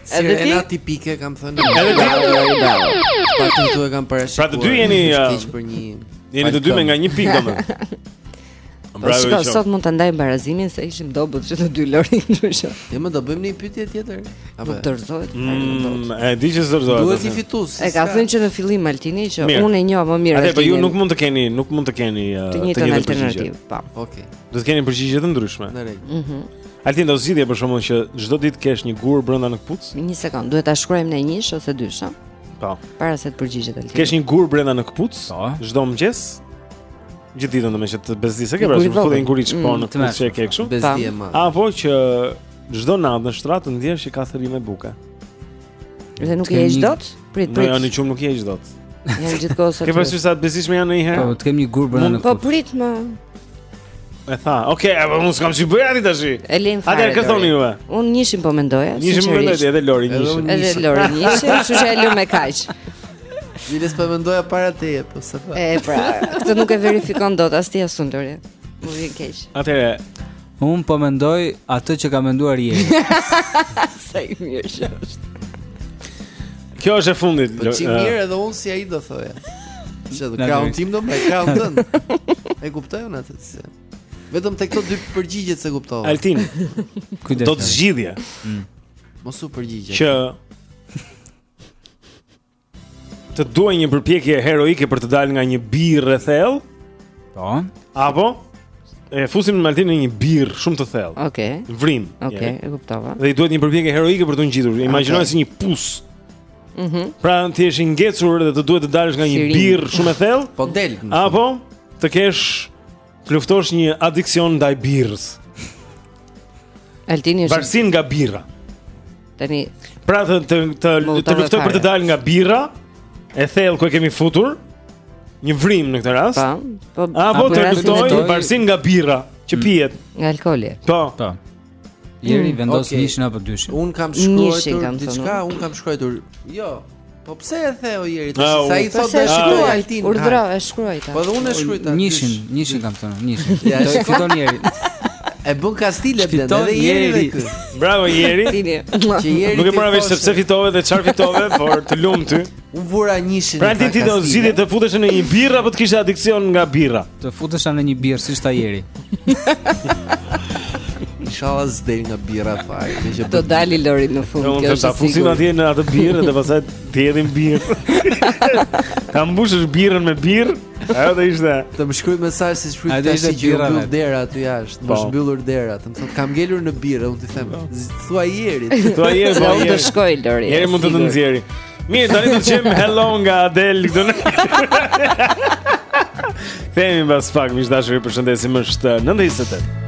Sirena tipike kam thënë. Edhe ti. Po ti thua kam parashikuar. Pra të dy jeni keq për një. Jeni të dy me nga një pikë domethënë. Bravo. Shiko, sot mund të ndajmë barazimin se ishim dobët që të dy Lori ndryshe. Jo, ne do bëjmë një pyetje tjetër. Apo dorëzohet? Mm, e di që s'dorëzohet. Duhet një fitues. E ka thënë që në fillim Altini që unë e njoh më mirë. Atë po ju nuk mund të keni, nuk mund të keni të njëjtën alternativë. Po. Okej. Do të keni përgjigje të ndryshme. Në rregull. Mhm. Altin do zgjidhje për shembull që çdo ditë kesh një gur brenda në këpucë? Një sekondë, duhet ta shkruajmë ne një ose dy, ha? Po. Para se të përgjigjet Altin. Kesh një gur brenda në këpucë? Po. Çdo mëngjes? Gjithë ditën domethënë të bezdis, e ke parasysh të futen guriçka në këpucë që ke kështu? Bezdi e madhe. Apo që çdo natë në shtrat të ndjesh që ka thërrime buke. Dhe nuk i heq dot? Prit, prit. Jo, nuk nuk i heq dot. Janë gjithë kohës. E ke parasysh sa të bezdisshme janë ndonjëherë? Po, të kem një gur brenda në. Po prit më. E tha, ok, e po mund s'kam që bëja ti të shi E lëmë fare, Lori këthoni juve Unë njëshin po mendoja Njëshin po mendoja, edhe Lori njëshin Edhe Lori njëshin, kështu që e lëmë me kaq Njerëz po mendoja para te e po se fa E pra, këtë nuk e verifikon dot as ti as unë Lori Më vjen keq Atëherë, Unë po mendoj atë që ka menduar Jeri Sa i mirë që është Kjo është e fundit Po ç'i mirë edhe unë si ai do thoja Që dhe krahun tim do me krahun tënd E kuptoj unë atë se Vetëm te këto dy përgjigjet s'e kuptoj Altin Do të zgjidhje mm. Mos u përgjigj Që Të duhej një përpjekje heroike për të dalë nga një birrë e thellë. Po. Apo e fusim ne Altinin në një birrë shumë të thellë. Okej. Okay. Vrimë. Okej, okay, e kuptova. Dhe i duhet një përpjekje heroike për t'u ngjitur. Okay. Imagjinoje si një pus. Mhm. Mm pra ti je i ngecur dhe të duhet të dalësh nga një birrë shumë e thellë. Po del. Apo të kesh Të luftosh një adiksion ndaj birrës. Altini është Varësinë nga birra. Tani pra të të të, të luftojë për të dalë nga birra e thellë ku e kemi futur një vrimë në këtë rast. Po, po. Apo të luftojë varësinë nga birra që mm. pihet nga alkooli. Po. Po. Jeri mm, vendos okay. njëshin apo dyshin. Un kam shkruar diçka, un kam shkruar. Jo. Po pse e the o Jeri? Ah, se i thotë të shkruajë Altin. Urdhëro, e shkruajta. Po dhe un e shkruajta. Njëshin, njëshin kam thënë, njëshin. Ja, e fiton Jeri. E bën kastile, blen edhe Jeri. Bravo Jeri. Ti Nuk e mora vesh se pse fitove dhe çfarë fitove, por të lumtë ty. Unë vura njëshin pra, fantastike. Pra ti ti do zgjidhje të futeshe në një birrë apo të kishe adiksion nga birra? Të futesha në një birrë siç tha Jeri. Inshallah s'del nga birra fare. Do dalë Lori në fund. Unë do ta fusim atje në atë birrë dhe pastaj të hedhim birrë. Ta mbushësh birrën me birrë. Ajo do ishte. Të më shkruaj mesazh si shkruaj tash që iu mbyll dera aty jashtë, më po. mbyllur dera, të më thotë kam ngelur në birrë, unë t'i them. Po. Thuaji Jerit. Thuaji Jerit, po, po, unë të shkoj Lori. Jeri mund të të nxjerrë. Mirë, tani do të jem Hello nga Adele këtu. Kthehemi pas pak, miq të dashur, ju përshëndesim është 9:28.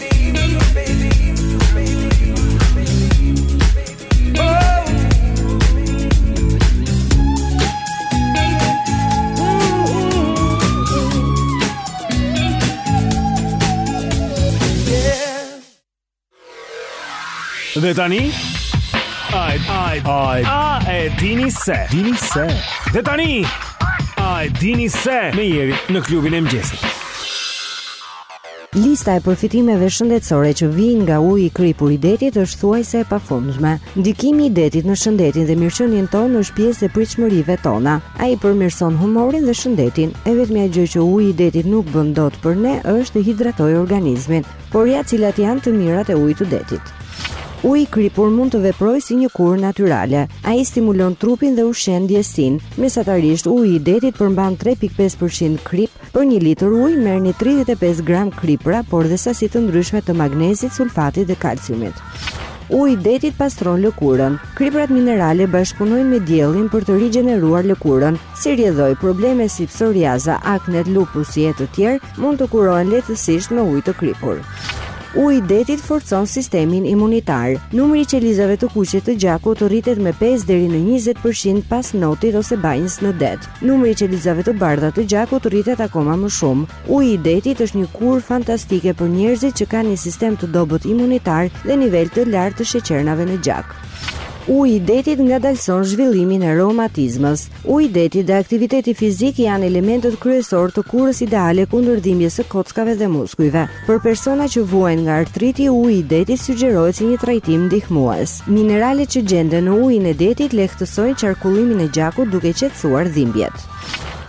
Dhe tani Ai, ai, ai. A e dini se? Dini se. Dhe tani Ai, dini se me Jerin në Klubin e Mëngjesit. Lista e përfitimeve shëndetësore që vijnë nga uji i kripur i detit është thuajse e pafundshme. Ndikimi i detit në shëndetin dhe mirëqenien tonë është pjesë e pritshmërive tona. Ai përmirëson humorin dhe shëndetin. E vetmja gjë që uji i detit nuk bën dot për ne është të hidratojë organizmin. Por ja cilat janë të mirat e ujit të detit. Uji i kripur mund të veprojë si një kurë natyrale. Ai stimulon trupin dhe ushqen ndjesinë. Mesatarisht uji i detit përmban 3.5% krip, Për një litër ujë merrni 35 gram kripëra, por dhe sasi të ndryshme të magnezit, sulfatit dhe kalciumit. Uji i detit pastron lëkurën. Kripërat minerale bashkëpunojnë me diellin për të rigjeneruar lëkurën. Si rrjedhojë, probleme si psoriaza, aknet, lupusi e të tjerë mund të kurohen lehtësisht me ujë të kripur. Uji i detit forcon sistemin imunitar. Numri i qelizave të kuqe të gjakut rritet me 5 deri në 20% pas notit ose banjës në det. Numri i qelizave të bardha të gjakut rritet akoma më shumë. Uji i detit është një kurë fantastike për njerëzit që kanë një sistem të dobët imunitar dhe nivel të lartë të sheqernave në gjak. Uji i detit ngadalëson zhvillimin e reumatizmës. Uji i detit dhe aktiviteti fizik janë elementet kryesorë të kurës ideale kundër dhimbjes së kockave dhe muskujve. Për persona që vuajnë nga artriti, uji i detit sugjerohet si një trajtim ndihmues. Mineralet që gjenden në ujin e detit lehtësojnë qarkullimin e gjakut duke qetësuar dhimbjet.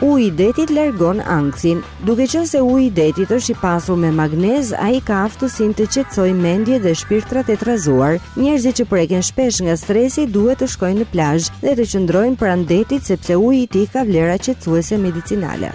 Uji i detit largon ankthin. Duke qenë se uji i detit është i pasur me magnez, ai ka aftësinë të qetësojë mendjet dhe shpirtrat e trazuar. Njerëzit që preken shpesh nga stresi duhet të shkojnë në plazh dhe të qëndrojnë pranë detit sepse uji i tij ka vlera qetësuese medicinale.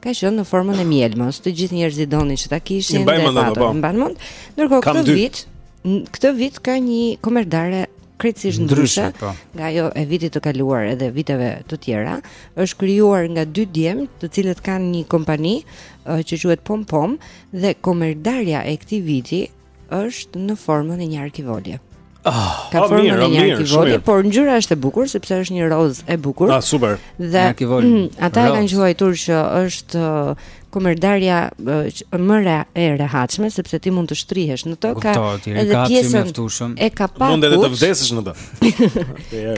ka qenë në formën e mjelmës. Të gjithë njerëzit donin që ta kishin. Mban mend apo? Mban mend. Ndërkohë këtë vit, këtë vit ka një komerdare krejtësisht ndryshe po. nga ajo e vitit të kaluar edhe viteve të tjera. Është krijuar nga dy djem, të cilët kanë një kompani që quhet Pom Pom dhe komerdarja e këtij viti është në formën e një arkivoli. Ah, ka formën mirë, e një arkivoli, por ngjyra është e bukur sepse është një rozë e bukur. Ah, super. Dhe arkivoli. Mm, ata e kanë quajtur që është uh, komerdarja uh, më re, më e rehatshme sepse ti mund të shtrihesh në të, ka edhe pjesën e kapakut. Mund edhe të vdesësh në të.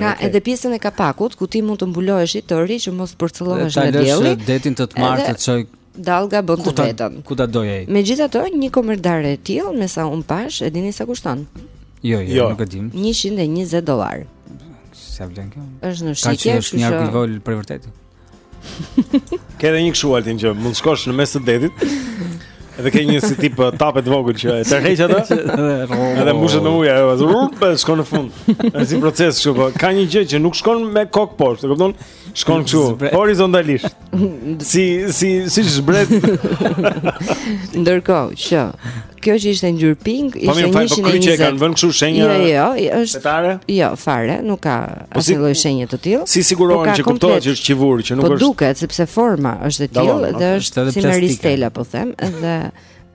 ka edhe pjesën e kapakut ku ti mund të mbulohesh i tëri që mos përcëllohesh në diell. Ta lësh detin të të marrë të çojë Dallga bën të vetën. Ku të dojë ai? Megjithatë, një komerdare e tillë, me sa unë pashë, e dini sa kushton? Jo, jo, jo. nuk e dim. 120 dollarë. Sa vlen kjo? Është në shitje, kështu që është një arkivol për vërtet. Ke edhe një kështu opsion që mund të shkosh në mes të detit. Edhe ke një si tip uh, tape të vogël që e tërheq atë. Edhe mbushet me ujë, ajo shkon në fund. Është një proces kështu, po ka një gjë që nuk shkon me kokë poshtë, e kupton? Shkon kështu, horizontalisht. Si si si zbret. Ndërkohë që kjo që ishte ngjyrë pink, po ishte 120. Po mirë, kryqe i kanë vënë kështu shenja. Jo, jo, jo fetare? Jo, fare, nuk ka po asnjë lloj shenje të tillë. Si sigurohen që kuptohet që është qivur, që nuk po është. Po duket sepse forma është e tillë dhe është si maristela, po them, edhe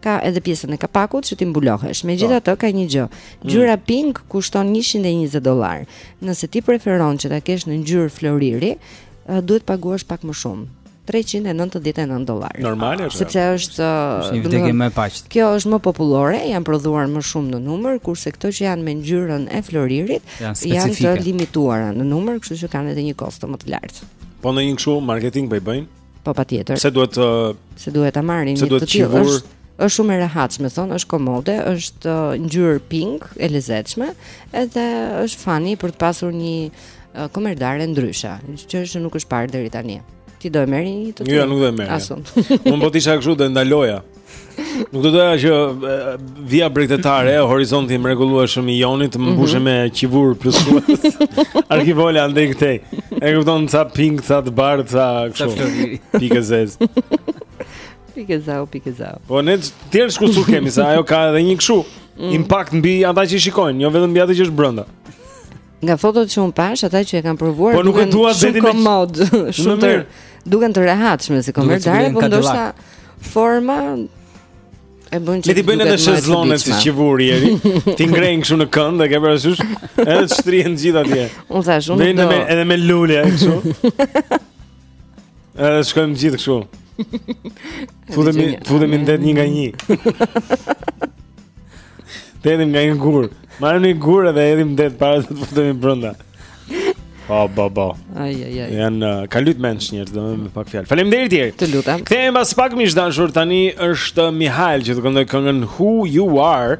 ka edhe pjesën e kapakut që ti mbulohesh. Po. Megjithatë ka një gjë. Mm. Ngjyra pink kushton 120 dollar. Nëse ti preferon që ta kesh në ngjyrë floriri, eh, duhet të paguash pak më shumë. 399 dollar. Normale është. Sepse është një vdekje më e paqtë. Kjo është më popullore, janë prodhuar më shumë në numër, kurse këto që janë me ngjyrën e floririt janë, janë të limituara në numër, kështu që kanë edhe një kosto më të lartë. Po ndonjë kështu marketing po i bëjnë? Po patjetër. Se duhet të se duhet ta marrin një të tillë është është shumë e rehatshme, thonë, është komode, është uh, ngjyrë pink, e lezetshme, edhe është fani për të pasur një uh, komerdare ndryshe, që është nuk është parë deri tani. Ti do e merrje një të tillë? Jo, nuk do e merr. Asun. Unë po të isha kështu do ndaloja. Nuk do doja që vija bregdetare, horizonti i mrekullueshëm i Jonit të mbushë mhm. me qivur plus plus. Arkivola andej këtej. E kupton ca pink, ca të bardhë, ca kështu. Pikë e zezë. Pikë zau, pikë zau. Po ne të tjerët ç'kusur kemi se ajo ka edhe një kështu mhm. impakt mbi ata që shikojnë, jo vetëm mbi ata që është brenda. Nga fotot që unë pashë, ata që e kanë provuar po duken shumë komodë, shumë të duken të rehatshme si komerdare, por ndoshta forma e bën që. Le t'i bëjnë edhe shezlonë si qivur, Jeri. T'i ngrenë kështu në kënd dhe ke parasysh edhe të shtrihen gjithë atje. Unë thashë unë do. Edhe me lule kështu. Edhe shkojmë gjithë kështu. Futemi, futemi në det një nga një. Të hedhim nga një gur. Marrim një gur edhe hedhim në det para se të futemi brenda. Po, po, po. Ai, ai, ai. Janë uh, ka lujt mendsh njerëzit, do me pak fjalë. Faleminderit Jeri. Të lutem. Kthehemi pas pak miq të dashur tani është Mihali që të këndojë këngën Who You Are.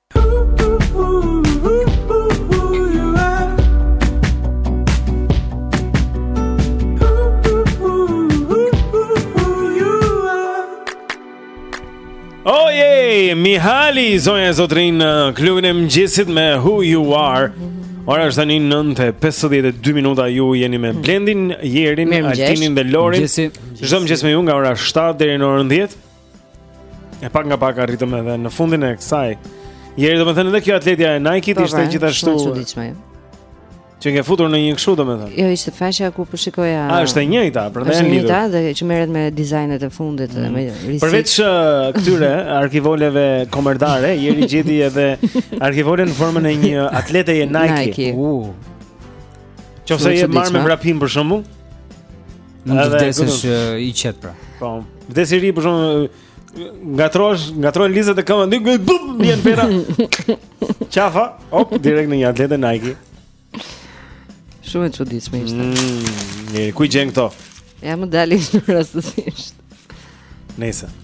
Mihali, zonja e zotërinj në uh, klubin e mëngjesit me Who You Are Ora është tani 9.52 minuta ju jeni me hmm. Blendin, Jerin, Altinin dhe Lorin Çdo mëngjes me ju nga ora 7 deri në orën 10 E pak nga pak arritëm edhe në fundin e kësaj. Jeri domethënë edhe kjo atletja e Nike po, ishte pra, gjithashtu e çuditshme. Që ke futur në një kështu domethënë. Jo, ishte fashja ku po shikoja. A është e njëjta, pra dhe e lidhur. Është e njëjta që merret me dizajnet e fundit dhe me mm. Përveç këtyre arkivoleve komerdare, Jeri gjeti edhe arkivole në formën e një atlete e Nike. Nike. Uh. Qoftë se je marrë me vrapim për shembull, Mund të vdesësh i qetë pra. Po. Vdes i ri për shkak ngatërrosh, ngatërrohen lizat e këmbëve, nuk bum, vjen pera. Qafa, hop, direkt në një atlete Nike. Shumë e çuditshme ishte. Mm, mirë, ku i gjen këto? Ja më dalin rastësisht. Nesër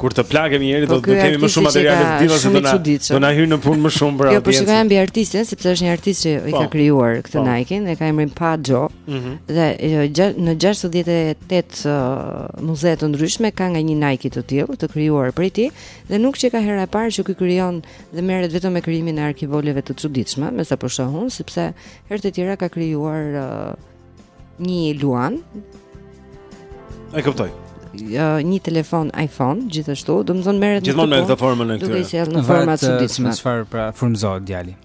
kur të plakemi Jeri po do të kemi më shumë materiale të tilla se do na, do na hyjnë në punë më shumë për atë. Jo, po shikoj mbi artistin sepse është një artist që i ka po. krijuar këtë po. Nike dhe ka emrin Paa Joe. Mhm. Dhe jo, në 68 uh, muze të ndryshme ka nga një Nike të tillë të krijuar prej tij dhe nuk qenka hera e parë që ky krijon dhe merret vetëm me krijimin e arkivoleve të çuditshme, me sa po shoh unë sepse herë të tjera ka krijuar uh, një luan. E kuptoj. Uh, një telefon iPhone gjithashtu, domethënë merret me gjithmonë me këtë formën e këtyre. Duke qenë në forma të çuditshme. Në çfarë pra frymëzohet djali?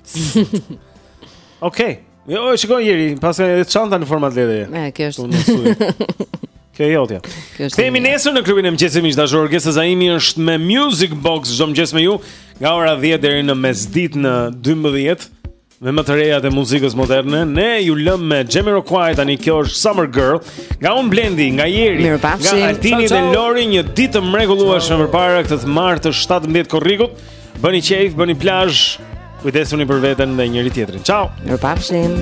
Okej. Okay. Jo, e shikoj Jeri, paska edhe çanta në format letër. Me, kjo është. Kjo e jotja. Kthehemi nesër në klubin e mëngjesit miq të dashur, Orgesa Zaimi është me Music Box çdo mëngjes me ju nga ora 10 deri në mesditë në 12. Me më të rejat e muzikës moderne Ne ju lëmë me Jamiroquai Tani kjo është Summer Girl Nga unë Blendi, nga Jeri Nga Altini dhe Lori Një ditë të mrekullueshme përpara Këtë të martë të 17 korrikut Bëni qejf, bëni plazh Kujdesuni për veten dhe njëri-tjetrin Ciao Mirupafshim